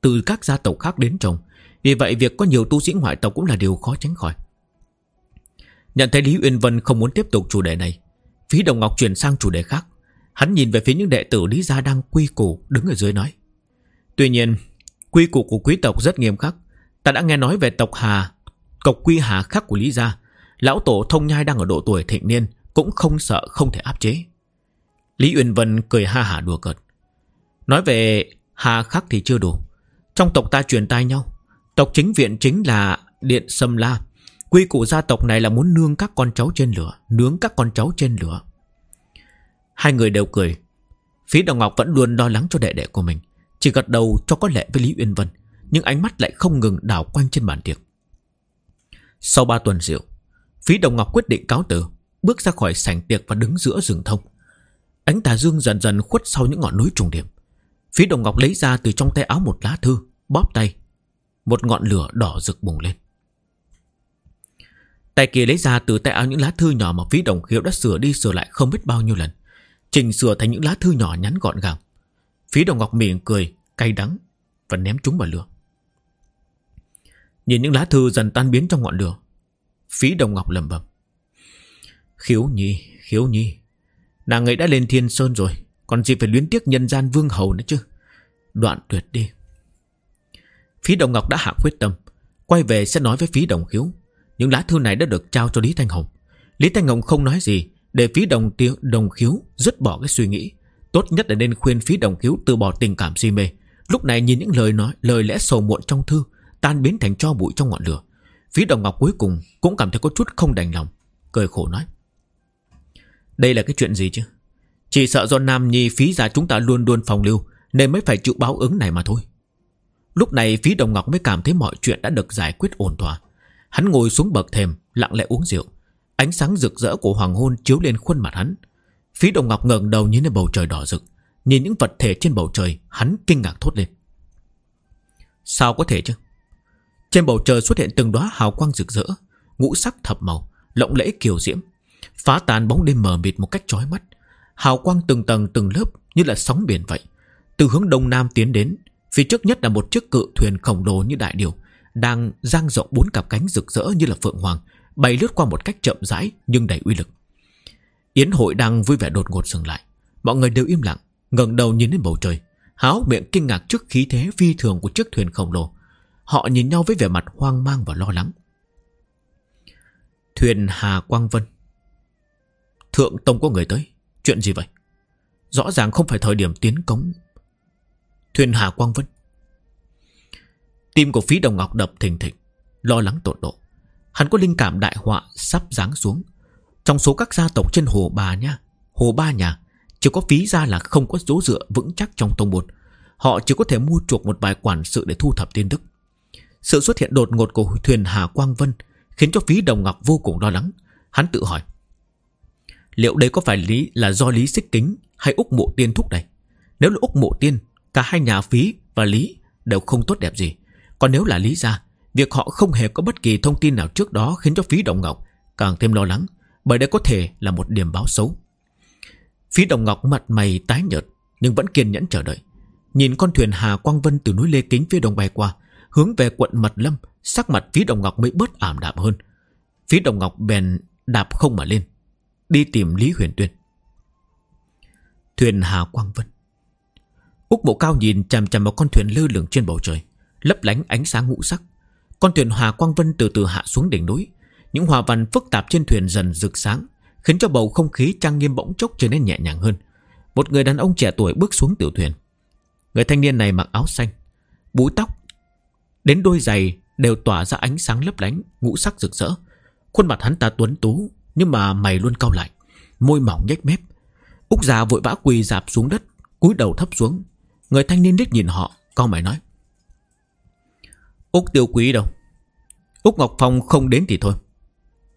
Từ các gia tộc khác đến trồng. Vì vậy, việc có nhiều tu sĩ ngoại tộc cũng là điều khó tránh khỏi. Nhận thấy Lý Uyên Vân không muốn tiếp tục chủ đề này, Phí Đồng Ngọc chuyển sang chủ đề khác. Hắn nhìn về phía những đệ tử Lý Gia đang quy củ đứng ở dưới nói. Tuy nhiên, Quy củ của quý tộc rất nghiêm khắc. Ta đã nghe nói về tộc Hà Cộc quy hà khắc của Lý Gia. Lão tổ thông nhai đang ở độ tuổi thịnh niên. Cũng không sợ không thể áp chế. Lý Uyên Vân cười ha hả đùa cợt. Nói về hà khắc thì chưa đủ. Trong tộc ta truyền tai nhau. Tộc chính viện chính là Điện Sâm La. Quy củ gia tộc này là muốn nương các con cháu trên lửa, Nướng các con cháu trên lửa. Hai người đều cười. Phí Đồng Ngọc vẫn luôn lo lắng cho đệ đệ của mình. Chỉ gật đầu cho có lệ với Lý Uyên Vân, Nhưng ánh mắt lại không ngừng đảo quanh trên bàn tiệc. Sau ba tuần rượu, Phí Đồng Ngọc quyết định cáo từ. Bước ra khỏi sảnh tiệc và đứng giữa rừng thông. Ánh tà dương dần dần khuất sau những ngọn núi trùng điểm Phí Đồng Ngọc lấy ra từ trong tay áo một lá thư, Bóp tay. Một ngọn lửa đỏ rực bùng lên. Tay kia lấy ra từ tay áo những lá thư nhỏ mà Phí Đồng Khiếu đã sửa đi sửa lại không biết bao nhiêu lần, Chỉnh sửa thành những lá thư nhỏ nhắn gọn gàng. Phí Đồng Ngọc miệng cười, Cay đắng Và ném chúng vào lửa. Nhìn những lá thư dần tan biến trong ngọn lửa Phí Đồng Ngọc lầm bầm Khiếu nhi Khiếu nhi, Nàng ấy đã lên thiên sơn rồi, Còn gì phải luyến tiếc nhân gian vương hầu nữa chứ? Đoạn tuyệt đi. Phí Đồng Ngọc đã hạ quyết tâm, Quay về sẽ nói với Phí Đồng Khiếu. Những lá thư này đã được trao cho Lý Thanh Hồng. Lý Thanh Hồng không nói gì, Để Phí Đồng tiêu Đồng Khiếu dứt bỏ cái suy nghĩ. Tốt nhất là nên khuyên Phí Đồng Khiếu từ bỏ tình cảm si mê. Lúc này nhìn những lời nói, Lời lẽ sầu muộn trong thư, Tan biến thành cho bụi trong ngọn lửa. Phí Đồng Ngọc cuối cùng cũng cảm thấy có chút không đành lòng, Cười khổ nói. Đây là cái chuyện gì chứ? Chỉ sợ do Nam Nhi phí ra chúng ta luôn luôn phòng lưu Nên mới phải chịu báo ứng này mà thôi. Lúc này phí Đồng Ngọc mới cảm thấy mọi chuyện đã được giải quyết ổn thỏa. Hắn ngồi xuống bậc thềm Lặng lẽ uống rượu. Ánh sáng rực rỡ của hoàng hôn chiếu lên khuôn mặt hắn. Phí Đồng Ngọc ngẩng đầu nhìn lên bầu trời đỏ rực. Nhìn những vật thể trên bầu trời Hắn kinh ngạc thốt lên. Sao có thể chứ? Trên bầu trời xuất hiện từng đóa hào quang rực rỡ, ngũ sắc thập màu, lộng lẫy kiều diễm, phá tan bóng đêm mờ mịt một cách chói mắt. Hào quang từng tầng từng lớp như là sóng biển vậy. Từ hướng đông nam tiến đến, phía trước nhất là một chiếc cự thuyền khổng lồ như đại điều, đang dang rộng bốn cặp cánh rực rỡ như là phượng hoàng, bay lướt qua một cách chậm rãi nhưng đầy uy lực. Yến hội đang vui vẻ đột ngột dừng lại, mọi người đều im lặng, ngẩng đầu nhìn lên bầu trời, háo miệng kinh ngạc trước khí thế phi thường của chiếc thuyền khổng lồ. Họ nhìn nhau với vẻ mặt hoang mang và lo lắng Thuyền Hà Quang Vân Thượng Tông có người tới. Chuyện gì vậy? Rõ ràng không phải thời điểm tiến cống. Thuyền Hà Quang Vân. Tim của phí đồng ngọc đập thình thịch, Lo lắng tột độ. Hắn có linh cảm đại họa sắp giáng xuống. Trong số các gia tộc trên hồ bà nha, Hồ ba nhà, Chỉ có phí ra là không có dấu dựa vững chắc trong tông bột Họ chỉ có thể mua chuộc một vài quản sự để thu thập tin tức. Sự xuất hiện đột ngột của thuyền Hà Quang Vân khiến cho phí đồng ngọc vô cùng lo lắng. Hắn tự hỏi. Liệu đây có phải lý là do Lý Xích Kính hay Úc Mộ Tiên thúc đẩy? Nếu là Úc Mộ Tiên, cả hai nhà phí và Lý đều không tốt đẹp gì. Còn nếu là Lý gia, việc họ không hề có bất kỳ thông tin nào trước đó khiến cho phí đồng ngọc càng thêm lo lắng, bởi đây có thể là một điểm báo xấu. Phí đồng ngọc mặt mày tái nhợt nhưng vẫn kiên nhẫn chờ đợi. Nhìn con thuyền Hà Quang Vân từ núi Lê Kính phía đông bay qua, Hướng về quận Mật Lâm Sắc mặt phí đồng ngọc mới bớt ảm đạm hơn Phí đồng ngọc bèn đạp không mà lên Đi tìm Lý Huyền Tuyên Thuyền Hà Quang Vân. Úc Bộ Cao nhìn chằm chằm vào con thuyền lơ lửng trên bầu trời, Lấp lánh ánh sáng ngũ sắc. Con thuyền Hà Quang Vân từ từ hạ xuống đỉnh núi. Những hòa văn phức tạp trên thuyền dần rực sáng, Khiến cho bầu không khí trang nghiêm bỗng chốc trở nên nhẹ nhàng hơn. Một người đàn ông trẻ tuổi bước xuống tiểu thuyền. Người thanh niên này mặc áo xanh, Búi tóc, Đến đôi giày đều tỏa ra ánh sáng lấp lánh, Ngũ sắc rực rỡ. Khuôn mặt hắn ta tuấn tú nhưng mà mày luôn cau lại, Môi mỏng nhếch mép. Úc già vội vã quỳ dạp xuống đất, cúi đầu thấp xuống. Người thanh niên đích nhìn họ Cau mày nói, Úc tiêu quý đâu? Úc Ngọc Phong không đến thì thôi.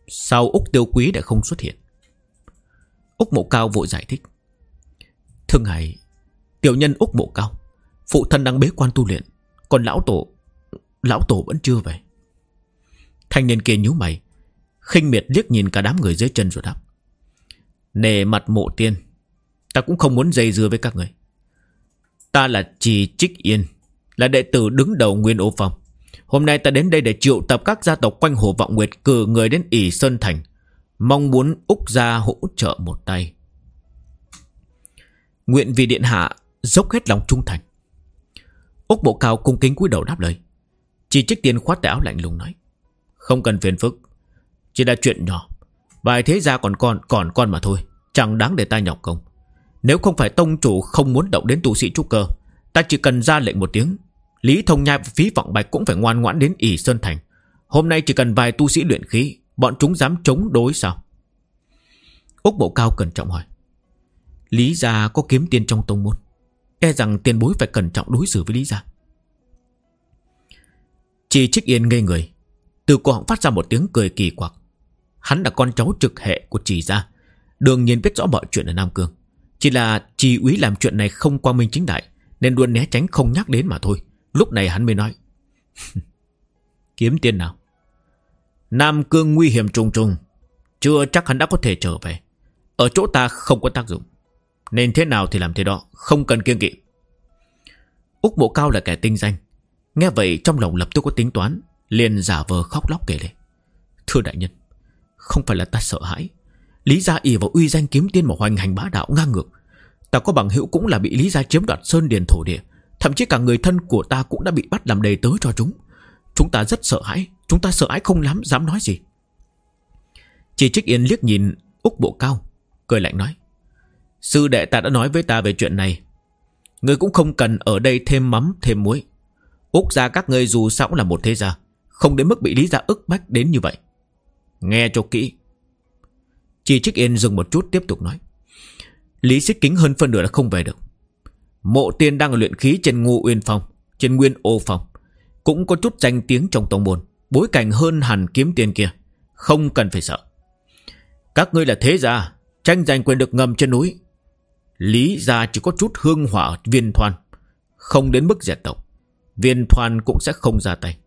Sao Úc tiêu quý đã không xuất hiện? Úc Mộ Cao vội giải thích Thương Hải Tiểu nhân Úc Mộ Cao, Phụ thân đang bế quan tu luyện, Còn lão tổ Lão Tổ vẫn chưa về. Thanh niên kia nhíu mày khinh miệt liếc nhìn cả đám người dưới chân rồi đáp. Nề mặt mộ tiên, Ta cũng không muốn dây dưa với các người. Ta là Trì Trích Yên, Là đệ tử đứng đầu Nguyên Ô Phong Hôm nay ta đến đây để triệu tập các gia tộc quanh Hồ Vọng Nguyệt cử người đến ỉ Sơn Thành. Mong muốn Úc gia hỗ trợ một tay. Nguyện vì điện hạ dốc hết lòng trung thành. Úc Bộ Cao cung kính cúi đầu đáp lời. Chỉ trích tiên khoát tay áo lạnh lùng nói, Không cần phiền phức. Chỉ là chuyện nhỏ. Vài thế gia còn con còn con mà thôi. Chẳng đáng để ta nhọc công. Nếu không phải tông chủ không muốn động đến tu sĩ trúc cơ, Ta chỉ cần ra lệnh một tiếng. Lý Thông Nhai và Phí Vọng Bạch cũng phải ngoan ngoãn đến ỉ Sơn Thành. Hôm nay chỉ cần vài tu sĩ luyện khí, Bọn chúng dám chống đối sao? Úc Bộ Cao cẩn trọng hỏi. Lý gia có kiếm tiền trong tông môn? E rằng tiền bối phải cẩn trọng đối xử với Lý gia. Chỉ trích yên ngây người. Từ cổ họng phát ra một tiếng cười kỳ quặc. Hắn là con cháu trực hệ của trì gia. Đương nhiên biết rõ mọi chuyện ở Nam Cương. Chỉ là trì úy làm chuyện này không qua minh chính đại, Nên luôn né tránh không nhắc đến mà thôi. Lúc này hắn mới nói, Kiếm tiền nào? Nam Cương nguy hiểm trùng trùng, Chưa chắc hắn đã có thể trở về. Ở chỗ ta không có tác dụng. Nên thế nào thì làm thế đó, Không cần kiêng kỵ. Úc Bộ Cao là kẻ tinh danh. Nghe vậy trong lòng lập tức có tính toán, liền giả vờ khóc lóc kể lên Thưa đại nhân không phải là ta sợ hãi. Lý gia ỉ vào uy danh kiếm tiên mà hoành hành bá đạo ngang ngược. Ta có bằng hữu cũng là bị Lý gia chiếm đoạt sơn điền thổ địa. Thậm chí cả người thân của ta cũng đã bị bắt làm đầy tớ cho chúng. Chúng ta rất sợ hãi. Chúng ta sợ hãi không lắm, dám nói gì. Chỉ trích yên liếc nhìn Úc bộ cao, Cười lạnh nói, Sư đệ ta đã nói với ta về chuyện này. Người cũng không cần ở đây thêm mắm, thêm muối. Úc gia các ngươi dù sao cũng là một thế gia, Không đến mức bị lý gia ức bách đến như vậy. Nghe cho kỹ. Chỉ trích yên dừng một chút, tiếp tục nói. Lý xích kính hơn phân nửa là không về được. Mộ tiên đang ở luyện khí trên ngu uyên phòng Trên nguyên ô phòng Cũng có chút danh tiếng trong tông môn, Bối cảnh hơn hẳn kiếm tiền kia. Không cần phải sợ. Các ngươi là thế gia, Tranh giành quyền được ngầm trên núi. Lý gia chỉ có chút hương hỏa viên thoan. Không đến mức diệt tộc. Viên thoan cũng sẽ không ra tay.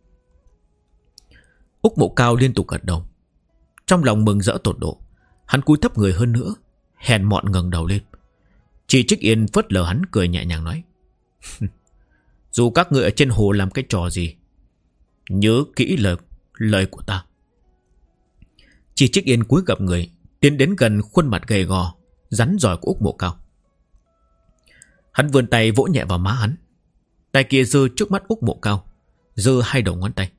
Úc mộ cao liên tục gật đầu. Trong lòng mừng rỡ tột độ, Hắn cúi thấp người hơn nữa, Hèn mọn ngẩng đầu lên. Chỉ trích yên phớt lờ hắn cười nhẹ nhàng nói Dù các người ở trên hồ làm cái trò gì, Nhớ kỹ lời lời của ta. Chỉ trích yên cúi gặp người, Tiến đến gần khuôn mặt gầy gò, Rắn giỏi của Úc Mộ Cao. Hắn vươn tay vỗ nhẹ vào má hắn. Tay kia dư trước mắt Úc Mộ Cao dư hai đầu ngón tay.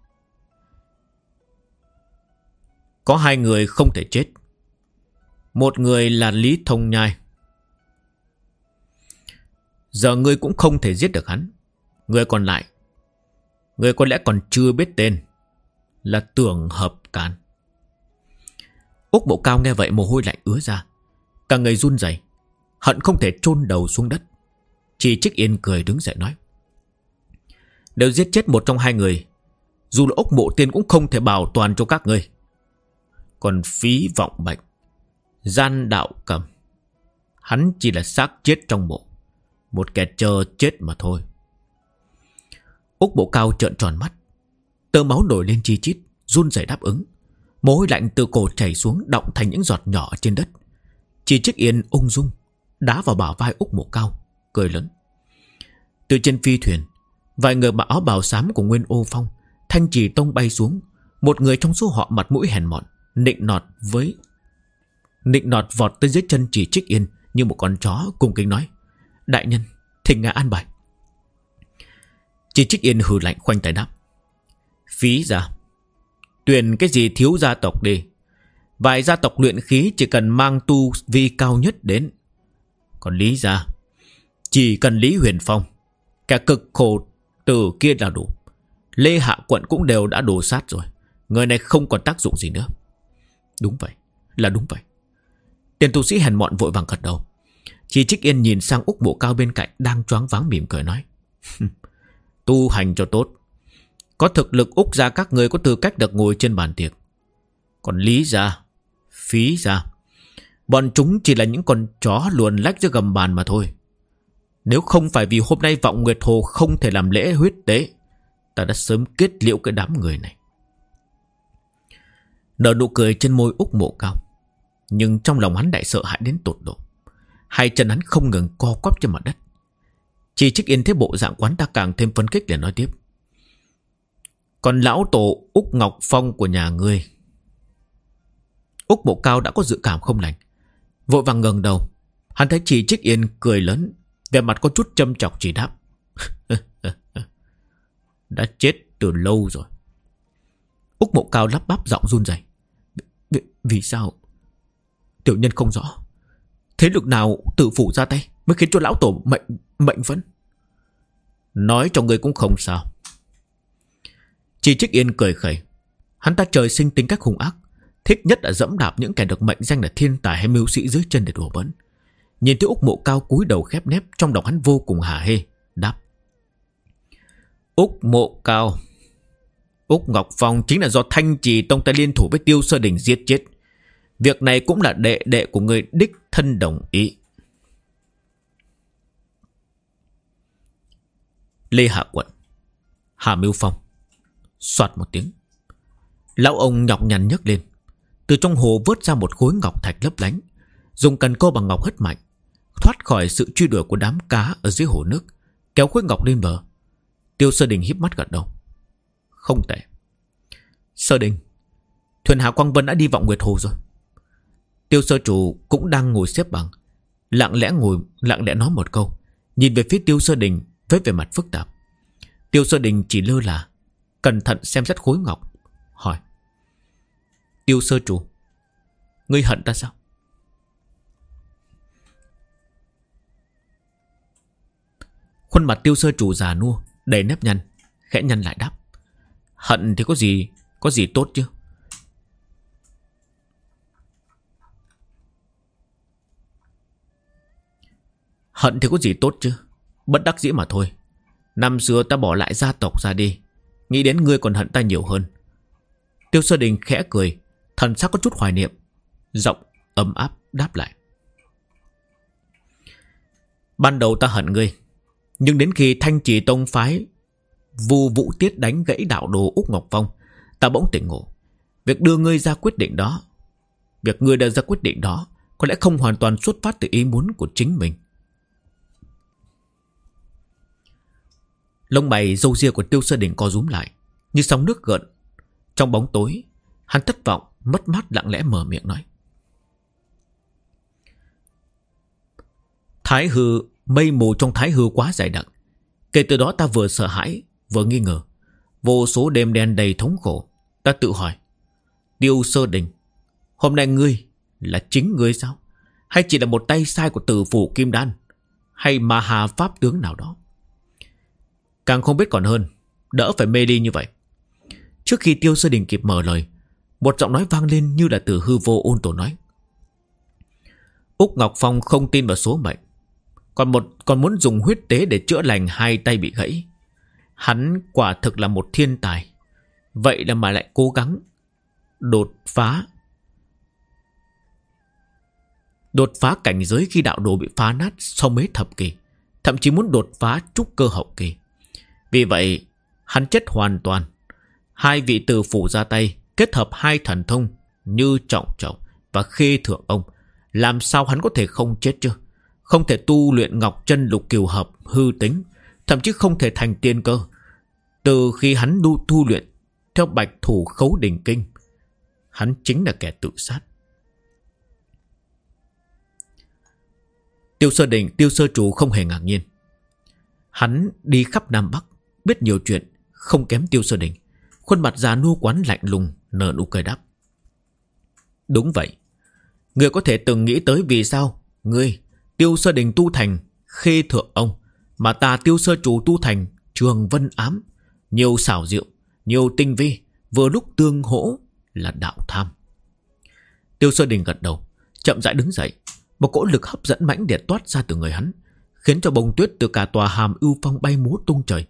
Có hai người không thể chết. Một người là Lý Thông Nhai. Giờ ngươi cũng không thể giết được hắn. Người còn lại, Người có lẽ còn chưa biết tên, Là tưởng hợp càn. Úc Bộ Cao nghe vậy mồ hôi lạnh ứa ra. Cả người run rẩy, Hận không thể chôn đầu xuống đất. Chỉ trích yên cười đứng dậy nói, Nếu giết chết một trong hai người, Dù là ốc mộ tiên cũng không thể bảo toàn cho các ngươi. Còn phí vọng bệnh Gian đạo cầm. Hắn chỉ là xác chết trong mộ, Một kẻ chờ chết mà thôi. Úc bộ cao trợn tròn mắt. Tơ máu nổi lên chi chít, Run rẩy đáp ứng. Mồ hôi lạnh từ cổ chảy xuống Động thành những giọt nhỏ trên đất. Chỉ chiếc yên ung dung, Đá vào bả vai Úc mộ cao, Cười lớn. Từ trên phi thuyền, Vài người mặc áo bào xám của Nguyên Ô Phong, Thanh trì tông bay xuống. Một người trong số họ mặt mũi hèn mọn Nịnh nọt với Nịnh nọt vọt tới dưới chân chỉ trích yên Như một con chó cùng kính nói, Đại nhân, thỉnh ngài an bài chỉ trích yên hừ lạnh khoanh tay đáp. Phí ra. Tuyển cái gì thiếu gia tộc đi. Vài gia tộc luyện khí chỉ cần mang tu vi cao nhất đến. Còn Lý gia. Chỉ cần Lý Huyền Phong. Cả cực khổ từ kia là đủ. Lê Hạ Quận cũng đều đã đổ sát rồi. Người này không còn tác dụng gì nữa. Đúng vậy. Là đúng vậy. Tiền tu sĩ hèn mọn vội vàng gật đầu. Chỉ trích yên nhìn sang Úc Bộ Cao bên cạnh đang choáng váng mỉm cười nói. Tu hành cho tốt Có thực lực úc ra các người có tư cách được ngồi trên bàn tiệc Còn lý ra Phí ra Bọn chúng chỉ là những con chó luồn lách dưới gầm bàn mà thôi Nếu không phải vì hôm nay vọng Nguyệt Hồ không thể làm lễ huyết tế, Ta đã sớm kết liễu cái đám người này Nở nụ cười trên môi úc mộ cao Nhưng trong lòng hắn đại sợ hãi đến tột độ Hai chân hắn không ngừng co quắp trên mặt đất chỉ trích yên thế bộ dạng quán ta càng thêm phấn khích để nói tiếp. Còn lão tổ Úc Ngọc Phong của nhà ngươi. Úc Bộ Cao đã có dự cảm không lành. Vội vàng ngẩng đầu. Hắn thấy chỉ trích yên cười lớn. Về mặt có chút châm chọc chỉ đáp. đã chết từ lâu rồi. Úc mộ cao lắp bắp giọng run rẩy vì, sao? Tiểu nhân không rõ. Thế lực nào tự phủ ra tay Mới khiến cho lão tổ mệnh mệnh vẫn Nói cho người cũng không sao. Chỉ trích yên cười khẩy. Hắn ta trời sinh tính cách hung ác Thích nhất là dẫm đạp những kẻ được mệnh danh là thiên tài hay mưu sĩ dưới chân để đùa bỡn. Nhìn thấy Úc mộ cao cúi đầu khép nép Trong lòng hắn vô cùng hả hê Đáp. Úc mộ cao. Úc Ngọc Phong chính là do Thanh Trì Tông ta liên thủ với Tiêu Sơ Đình giết chết. Việc này cũng là đệ đệ của người đích thân đồng ý. Lê Hạ Quận, Hà Miêu Phong Xoạt một tiếng. Lão ông nhọc nhằn nhấc lên. Từ trong hồ vớt ra một khối ngọc thạch lấp lánh, Dùng cần câu bằng ngọc hất mạnh, Thoát khỏi sự truy đuổi của đám cá Ở dưới hồ nước, Kéo khối ngọc lên bờ. Tiêu Sơ Đình híp mắt gật đầu. Không tệ. Sơ Đình, Thuyền Hà Quang Vân đã đi vọng Nguyệt Hồ rồi. Tiêu Sơ Chủ cũng đang ngồi xếp bằng, Lặng lẽ ngồi, Lặng lẽ nói một câu, Nhìn về phía Tiêu Sơ Đình Với vẻ mặt phức tạp. Tiêu Sơ Đình chỉ lơ là, Cẩn thận xem xét khối ngọc, Hỏi. Tiêu Sơ Chủ Ngươi hận ta sao? Khuôn mặt tiêu sơ chủ già nua, Đầy nếp nhăn, Khẽ nhăn lại đáp. Hận thì có gì Có gì tốt chứ? Hận thì có gì tốt chứ? Bất đắc dĩ mà thôi. Năm xưa ta bỏ lại gia tộc ra đi. Nghĩ đến ngươi còn hận ta nhiều hơn. Tiêu sơ đình khẽ cười, Thần sắc có chút hoài niệm, Giọng ấm áp đáp lại. Ban đầu ta hận ngươi, Nhưng đến khi thanh trì tông phái Vu vũ tiết đánh gãy đạo đồ Úc Ngọc Phong, Ta bỗng tỉnh ngộ. Việc đưa ngươi ra quyết định đó, Việc ngươi đã ra quyết định đó, Có lẽ không hoàn toàn xuất phát từ ý muốn của chính mình. Lông mày râu ria của Tiêu Sơ Đình co rúm lại, Như sóng nước gợn. Trong bóng tối, Hắn thất vọng, Mất mát lặng lẽ mở miệng nói. Thái hư, Mây mù trong thái hư quá dày đặc. Kể từ đó ta vừa sợ hãi, Vừa nghi ngờ. Vô số đêm đen đầy thống khổ, Ta tự hỏi, Tiêu Sơ Đình Hôm nay ngươi là chính ngươi sao? Hay chỉ là một tay sai của tử phủ Kim Đan, Hay mà hà pháp tướng nào đó? Càng không biết còn hơn, Đỡ phải mê đi như vậy. Trước khi Tiêu Sơ Đình kịp mở lời, Một giọng nói vang lên như là từ hư vô ôn tổ nói. Úc Ngọc Phong không tin vào số mệnh, Còn một, còn muốn dùng huyết tế để chữa lành hai tay bị gãy. Hắn quả thực là một thiên tài, Vậy là mà lại cố gắng Đột phá Đột phá cảnh giới khi đạo đồ bị phá nát sau mấy thập kỳ Thậm chí muốn đột phá trúc cơ hậu kỳ vì vậy, hắn chết hoàn toàn. Hai vị tử phủ ra tay, kết hợp hai thần thông như trọng trọng và khê thượng ông. Làm sao hắn có thể không chết chứ? Không thể tu luyện ngọc chân lục kiều hợp hư tính, thậm chí không thể thành tiên cơ. Từ khi hắn đu tu luyện theo bạch thủ khấu đình kinh, hắn chính là kẻ tự sát. Tiêu sơ đình, tiêu sơ chủ không hề ngạc nhiên. Hắn đi khắp Nam Bắc, Biết nhiều chuyện, Không kém tiêu sơ đình Khuôn mặt già nua quán lạnh lùng, Nở nụ cười đáp. Đúng vậy. Người có thể từng nghĩ tới vì sao Ngươi, tiêu sơ đình tu thành Khê thượng ông, Mà ta tiêu sơ chủ tu thành Trường vân ám, Nhiều xảo diệu, Nhiều tinh vi, Vừa lúc tương hỗ là đạo tham. Tiêu sơ đình gật đầu, Chậm rãi đứng dậy. Một cỗ lực hấp dẫn mãnh liệt toát ra từ người hắn, Khiến cho bông tuyết từ cả tòa hàm ưu phong bay múa tung trời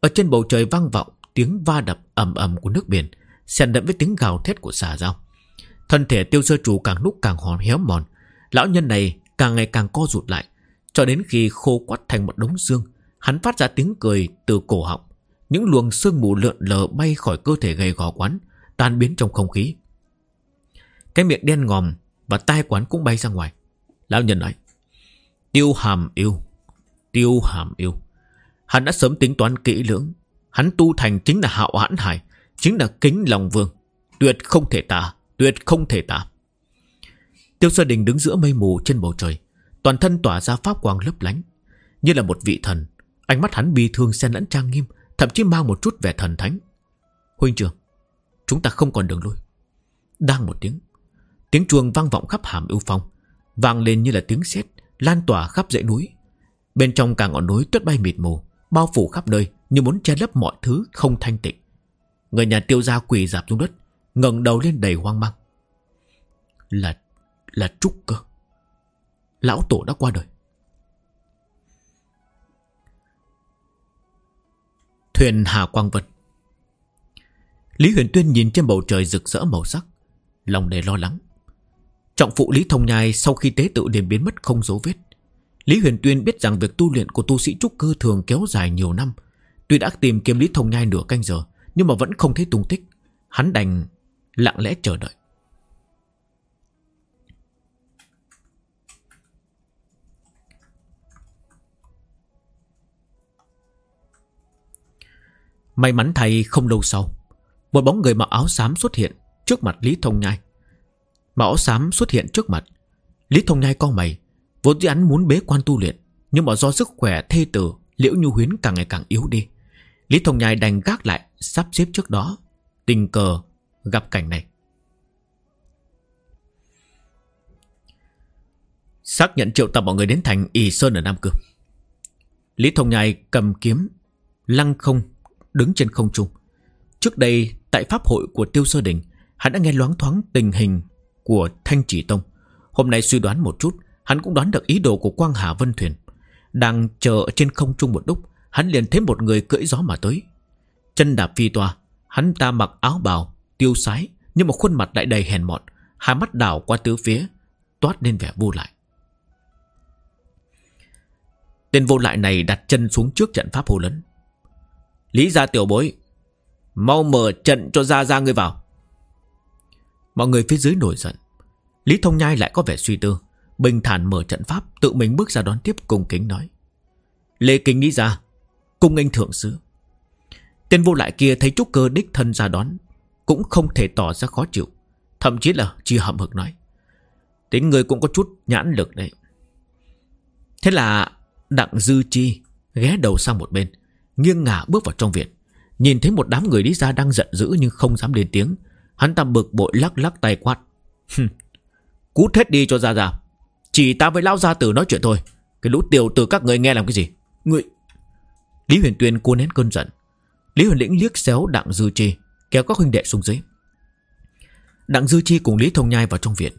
ở trên bầu trời vang vọng tiếng va đập ầm ầm của nước biển, xen đậm với tiếng gào thét của xà dao. Thân thể tiêu sơ chủ càng lúc càng hòn héo mòn, lão nhân này càng ngày càng co rụt lại, cho đến khi khô quắt thành một đống xương, hắn phát ra tiếng cười từ cổ họng. Những luồng sương mù lượn lờ bay khỏi cơ thể gầy gò quán, tan biến trong không khí. Cái miệng đen ngòm và tai quán cũng bay ra ngoài. Lão nhân nói, tiêu hàm yêu, tiêu hàm yêu. Hắn đã sớm tính toán kỹ lưỡng. Hắn tu thành chính là hạo hãn hải, Chính là kính lòng vương. Tuyệt không thể tả, Tuyệt không thể tả. Tiêu sơ đình đứng giữa mây mù trên bầu trời, Toàn thân tỏa ra pháp quang lấp lánh. Như là một vị thần, Ánh mắt hắn bi thương xen lẫn trang nghiêm, Thậm chí mang một chút vẻ thần thánh. Huynh trưởng, Chúng ta không còn đường lui. Đang một tiếng Tiếng chuông vang vọng khắp hàm ưu phong, Vang lên như là tiếng sét Lan tỏa khắp dãy núi. Bên trong cả ngọn núi tuyết bay mịt mù Bao phủ khắp nơi như muốn che lấp mọi thứ không thanh tịnh. Người nhà tiêu gia quỳ dạp xuống đất, ngẩng đầu lên đầy hoang mang. Là Là Trúc cơ. Lão tổ đã qua đời. Thuyền Hà Quang Vân. Lý Huyền Tuyên nhìn trên bầu trời rực rỡ màu sắc, Lòng đầy lo lắng. Trọng phụ Lý Thông Nhai sau khi tế tự liền biến mất không dấu vết. Lý Huyền Tuyên biết rằng việc tu luyện của tu sĩ trúc cơ thường kéo dài nhiều năm. Tuy đã tìm kiếm Lý Thông Nhai nửa canh giờ, Nhưng mà vẫn không thấy tung tích. Hắn đành lặng lẽ chờ đợi. May mắn thay không lâu sau, Một bóng người mặc áo xám xuất hiện Trước mặt Lý Thông Nhai. Mặc áo xám xuất hiện trước mặt, Lý Thông Nhai co mày Vốn dĩ hắn muốn bế quan tu luyện Nhưng mà do sức khỏe thê tử Liễu Nhu Huyến càng ngày càng yếu đi Lý Thông Nhai đành gác lại Sắp xếp trước đó Tình cờ gặp cảnh này Xác nhận triệu tập mọi người đến thành Y Sơn ở Nam Cương Lý Thông Nhai cầm kiếm Lăng không đứng trên không trung. Trước đây, tại pháp hội của Tiêu Sơ Đình, hắn đã nghe loáng thoáng tình hình của Thanh Chỉ Tông. Hôm nay suy đoán một chút, hắn cũng đoán được ý đồ của Quang Hà Vân Thuyền. Đang chờ trên không trung một lúc, hắn liền thấy một người cưỡi gió mà tới. Chân đạp phi toa, hắn ta mặc áo bào, tiêu sái, nhưng mà khuôn mặt lại đầy hèn mọn, hai mắt đảo qua tứ phía, toát lên vẻ vô lại. Tên vô lại này đặt chân xuống trước trận pháp hồ lớn. Lý gia tiểu bối Mau mở trận cho ra ra người vào Mọi người phía dưới nổi giận Lý Thông Nhai lại có vẻ suy tư Bình thản mở trận pháp, Tự mình bước ra đón tiếp cung kính nói. Lê Kính đi ra, Cung anh thượng sứ. Tên vô lại kia thấy trúc cơ đích thân ra đón, Cũng không thể tỏ ra khó chịu, Thậm chí là chỉ hậm hực nói. Tính người cũng có chút nhãn lực đấy. Thế là Đặng Dư Chi ghé đầu sang một bên, Nghiêng ngả bước vào trong viện. Nhìn thấy một đám người đi ra đang giận dữ Nhưng không dám lên tiếng. Hắn ta bực bội lắc lắc tay quát. Cút hết đi cho ra ra. Chỉ ta với lão gia tử nói chuyện thôi. Cái lũ tiểu từ các người nghe làm cái gì? Người Lý huyền tuyên cố nén cơn giận. Lý huyền lĩnh liếc xéo đặng dư chi, Kéo các huynh đệ xuống dưới. Đặng dư chi cùng Lý thông nhai vào trong viện,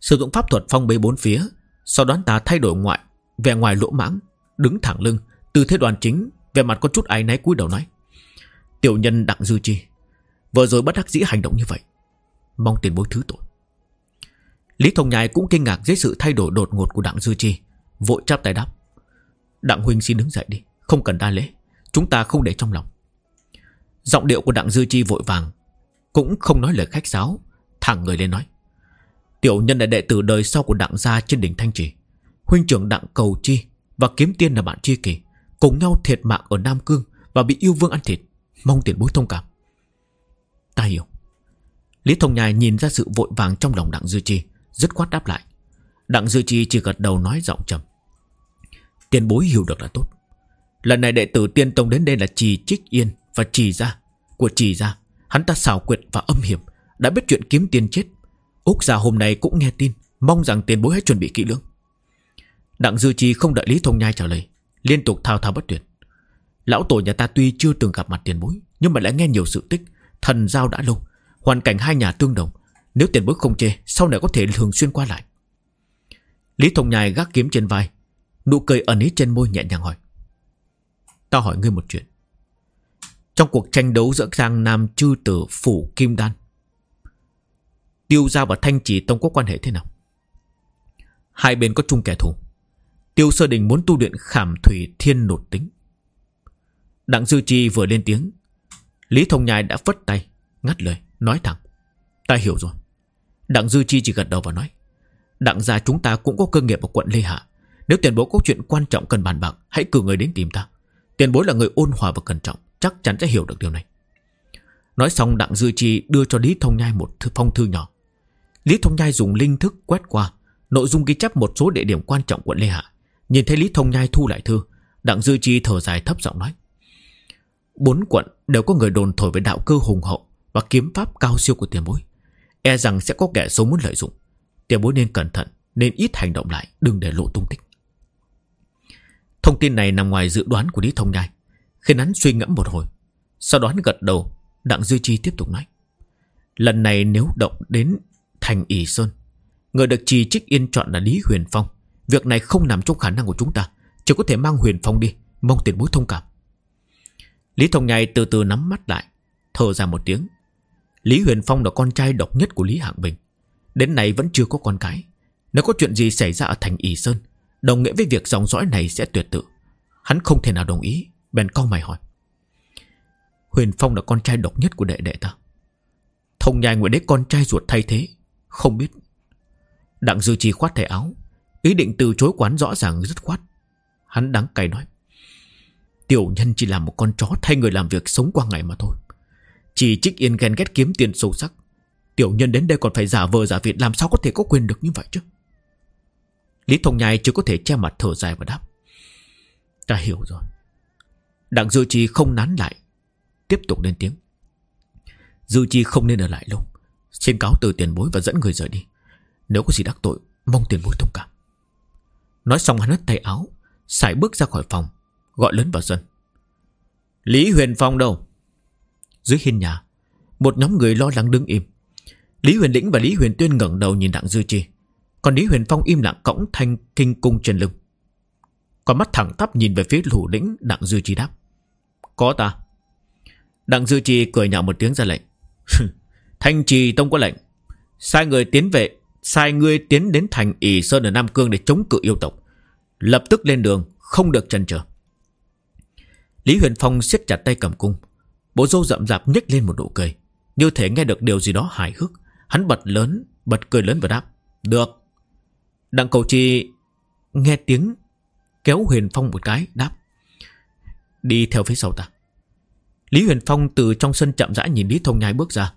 Sử dụng pháp thuật phong bế bốn phía, Sau đó ta thay đổi ngoại về ngoài lỗ mãng, Đứng thẳng lưng Từ thế đoàn chính về mặt có chút áy náy cúi đầu nói. Tiểu nhân đặng dư chi, Vừa rồi bất đắc dĩ hành động như vậy, Mong tiền bối thứ tội. Lý Thông Nhai cũng kinh ngạc dưới sự thay đổi đột ngột của đặng dư chi. Vội chắp tay đáp, Đặng huynh xin đứng dậy đi, Không cần đa lễ, Chúng ta không để trong lòng. Giọng điệu của đặng dư chi vội vàng, Cũng không nói lời khách sáo, Thẳng người lên nói, Tiểu nhân là đệ tử đời sau của đặng gia trên đỉnh Thanh Trì. Huynh trưởng đặng cầu chi Và kiếm tiên là bạn chi kỳ Cùng nhau thiệt mạng ở Nam Cương Và bị yêu vương ăn thịt. Mong tiền bối thông cảm. Ta hiểu. Lý Thông Nhai nhìn ra sự vội vàng trong lòng Đặng Dư Chi. Dứt khoát đáp lại. Đặng Dư Chi chỉ gật đầu nói giọng trầm. Tiền bối hiểu được là tốt. Lần này đệ tử tiên tông đến đây là Trì Trích Yên Và Trì Gia. Của Trì Gia, Hắn ta xảo quyệt và âm hiểm, Đã biết chuyện kiếm tiền chết. Úc gia hôm nay cũng nghe tin, Mong rằng tiền bối hãy chuẩn bị kỹ lưỡng. Đặng Dư Chi không đợi Lý Thông Nhai trả lời, Liên tục thao thao bất tuyệt. Lão tổ nhà ta tuy chưa từng gặp mặt tiền bối, Nhưng mà lại nghe nhiều sự tích, Thần giao đã lâu, Hoàn cảnh hai nhà tương đồng nếu tiền bối không chê Sau này có thể thường xuyên qua lại Lý Thông Nhai gác kiếm trên vai Nụ cười ẩn ý trên môi nhẹ nhàng hỏi Ta hỏi ngươi một chuyện Trong cuộc tranh đấu giữa Giang Nam Chư Tử Phủ Kim Đan Tiêu Gia và Thanh Chỉ Tông có quan hệ thế nào Hai bên có chung kẻ thù Tiêu Sơ Đình muốn tu luyện khảm thủy thiên nột tính. Đặng Dư Chi vừa lên tiếng. Lý Thông Nhai đã phất tay, ngắt lời, nói thẳng. Ta hiểu rồi. Đặng Dư Chi chỉ gật đầu và nói. Đặng gia chúng ta cũng có cơ nghiệp ở quận Lê Hạ. Nếu tiền bối có chuyện quan trọng cần bàn bạc, hãy cử người đến tìm ta. Tiền bối là người ôn hòa và cẩn trọng, chắc chắn sẽ hiểu được điều này. Nói xong Đặng Dư Chi đưa cho Lý Thông Nhai một thư phong thư nhỏ. Lý Thông Nhai dùng linh thức quét qua, nội dung ghi chép một số địa điểm quan trọng quận Lê Hạ. Nhìn thấy Lý Thông Nhai thu lại thư Đặng Dư Chi thở dài thấp giọng nói Bốn quận đều có người đồn thổi về đạo cơ hùng hậu Và kiếm pháp cao siêu của tiền bối E rằng sẽ có kẻ xấu muốn lợi dụng. Tiểu bối nên cẩn thận, Nên ít hành động lại, Đừng để lộ tung tích. Thông tin này nằm ngoài dự đoán của Lý Thông Nhai. Khiến hắn suy ngẫm một hồi, Sau đó hắn gật đầu, Đặng Dư Chi tiếp tục nói. Lần này nếu động đến thành ỉ Sơn, Người được trì trích yên chọn là Lý Huyền Phong. Việc này không nằm trong khả năng của chúng ta, Chỉ có thể mang Huyền Phong đi, Mong tiền bối thông cảm. Lý Thông Nhai từ từ nắm mắt lại, Thở ra một tiếng Lý Huyền Phong là con trai độc nhất của Lý Hạng Bình. Đến nay vẫn chưa có con cái Nếu có chuyện gì xảy ra ở thành Ý Sơn, Đồng nghĩa với việc dòng dõi này sẽ tuyệt tự. Hắn không thể nào đồng ý, Bèn cau mày hỏi. Huyền Phong là con trai độc nhất của đệ đệ ta. Thông nhai nguyện đế con trai ruột thay thế, Không biết. Đặng Dư trì khoát thẻ áo, Ý định từ chối quán rõ ràng rất khoát. Hắn đắng cay nói. Tiểu nhân chỉ là một con chó thay người làm việc sống qua ngày mà thôi. Chỉ trích yên ghen ghét kiếm tiền sâu sắc. Tiểu nhân đến đây còn phải giả vờ giả vịt, Làm sao có thể có quyền được như vậy chứ? Lý Thông Nhai chưa có thể che mặt thở dài và đáp. Ta hiểu rồi. Đặng Dư Chi không nán lại, Tiếp tục lên tiếng. Dư Chi không nên ở lại lâu. Xin cáo từ tiền bối và dẫn người rời đi. Nếu có gì đắc tội, Mong tiền bối thông cảm. Nói xong hắn hất tay áo Xài bước ra khỏi phòng, Gọi lớn vào dân Lý Huyền Phong đâu? Dưới hiên nhà, Một nhóm người lo lắng đứng im. Lý Huyền Lĩnh và Lý Huyền Tuyên ngẩng đầu nhìn Đặng Dư Chi. Còn Lý Huyền Phong im lặng cõng thanh kinh cung trên lưng. Còn mắt thẳng tắp nhìn về phía thủ lĩnh Đặng Dư Chi đáp. Có ta. Đặng Dư Chi cười nhạo một tiếng ra lệnh. Thanh trì tông có lệnh. Sai người tiến về, Sai người tiến đến thành ỷ Sơn ở Nam Cương để chống cự yêu tộc. Lập tức lên đường, Không được chần chờ. Lý Huyền Phong siết chặt tay cầm cung. Bộ râu rậm rạp nhếch lên một nụ cười. Như thể nghe được điều gì đó hài hước. Hắn bật lớn, Bật cười lớn và đáp, Được. Đặng cầu chi nghe tiếng Kéo Huyền Phong một cái, đáp, Đi theo phía sau ta. Lý Huyền Phong từ trong sân chậm rãi nhìn Lý Thông Nhai bước ra,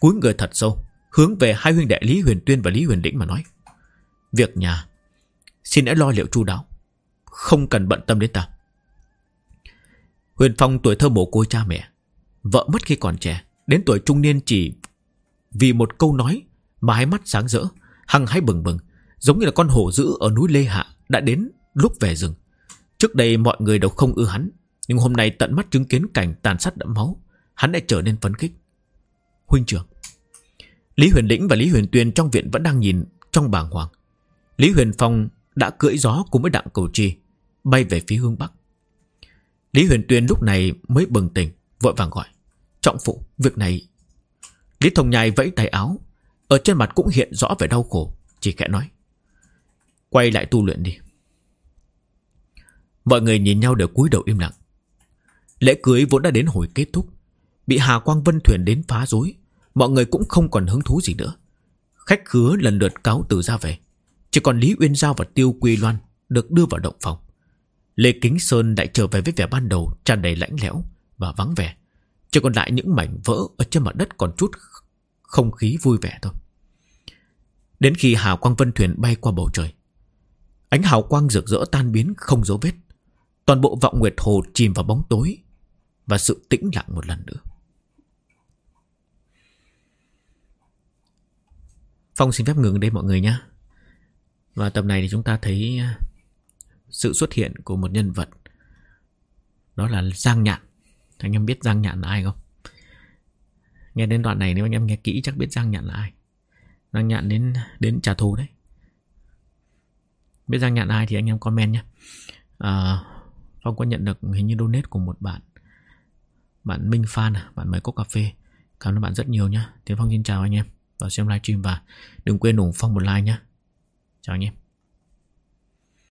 cúi người thật sâu, Hướng về hai huynh đệ Lý Huyền Tuyên và Lý Huyền Đĩnh mà nói, Việc nhà, Xin hãy lo liệu chu đáo, Không cần bận tâm đến ta. Huyền Phong tuổi thơ mồ côi cha mẹ Vợ mất khi còn trẻ, Đến tuổi trung niên chỉ Vì một câu nói Mà hai mắt sáng rỡ, Hăng hay bừng bừng, Giống như là con hổ dữ ở núi Lê Hạ Đã đến lúc về rừng. Trước đây mọi người đều không ưa hắn, Nhưng hôm nay tận mắt chứng kiến cảnh tàn sát đẫm máu, Hắn đã trở nên phấn khích. Huynh trưởng, Lý Huyền Lĩnh và Lý Huyền Tuyên trong viện vẫn đang nhìn trong bàng hoàng. Lý Huyền Phong đã cưỡi gió cùng với đặng cầu chi Bay về phía hướng Bắc. Lý Huyền Tuyên lúc này mới bừng tỉnh, Vội vàng gọi. Trọng phụ, việc này. Lý Thông Nhai vẫy tay áo, Ở trên mặt cũng hiện rõ vẻ đau khổ, Chỉ khẽ nói, Quay lại tu luyện đi. Mọi người nhìn nhau đều cúi đầu im lặng. Lễ cưới vốn đã đến hồi kết thúc, Bị Hà Quang Vân Thuyền đến phá rối, Mọi người cũng không còn hứng thú gì nữa. Khách khứa lần lượt cáo từ ra về, Chỉ còn Lý Uyên Giao và Tiêu Quy Loan Được đưa vào động phòng. Lê Kính Sơn lại trở về với vẻ ban đầu, tràn đầy lãnh lẽo và vắng vẻ. Chỉ còn lại những mảnh vỡ Ở trên mặt đất còn chút không khí vui vẻ thôi. Đến khi hào quang vân thuyền bay qua bầu trời, Ánh hào quang rực rỡ tan biến không dấu vết. Toàn bộ vọng nguyệt hồ chìm vào bóng tối Và sự tĩnh lặng một lần nữa. Phong xin phép ngừng đây mọi người nhé. Và tập này thì chúng ta thấy à, Sự xuất hiện của một nhân vật. Đó là Giang Nhạn. Anh em biết Giang Nhạn là ai không? Nghe đến đoạn này nếu anh em nghe kỹ chắc biết Giang Nhạn là ai. Giang Nhạn đến đến trả thù đấy. Biết Giang Nhạn ai thì anh em comment nhé. À, Phong có nhận được hình như donate của một bạn. Bạn Minh Phan à, Bạn mới cốc cà phê. Cảm ơn bạn rất nhiều nhé. Tiến Phong xin chào anh em. Và xem livestream và đừng quên ủng Phong một like nhé. Chào anh em.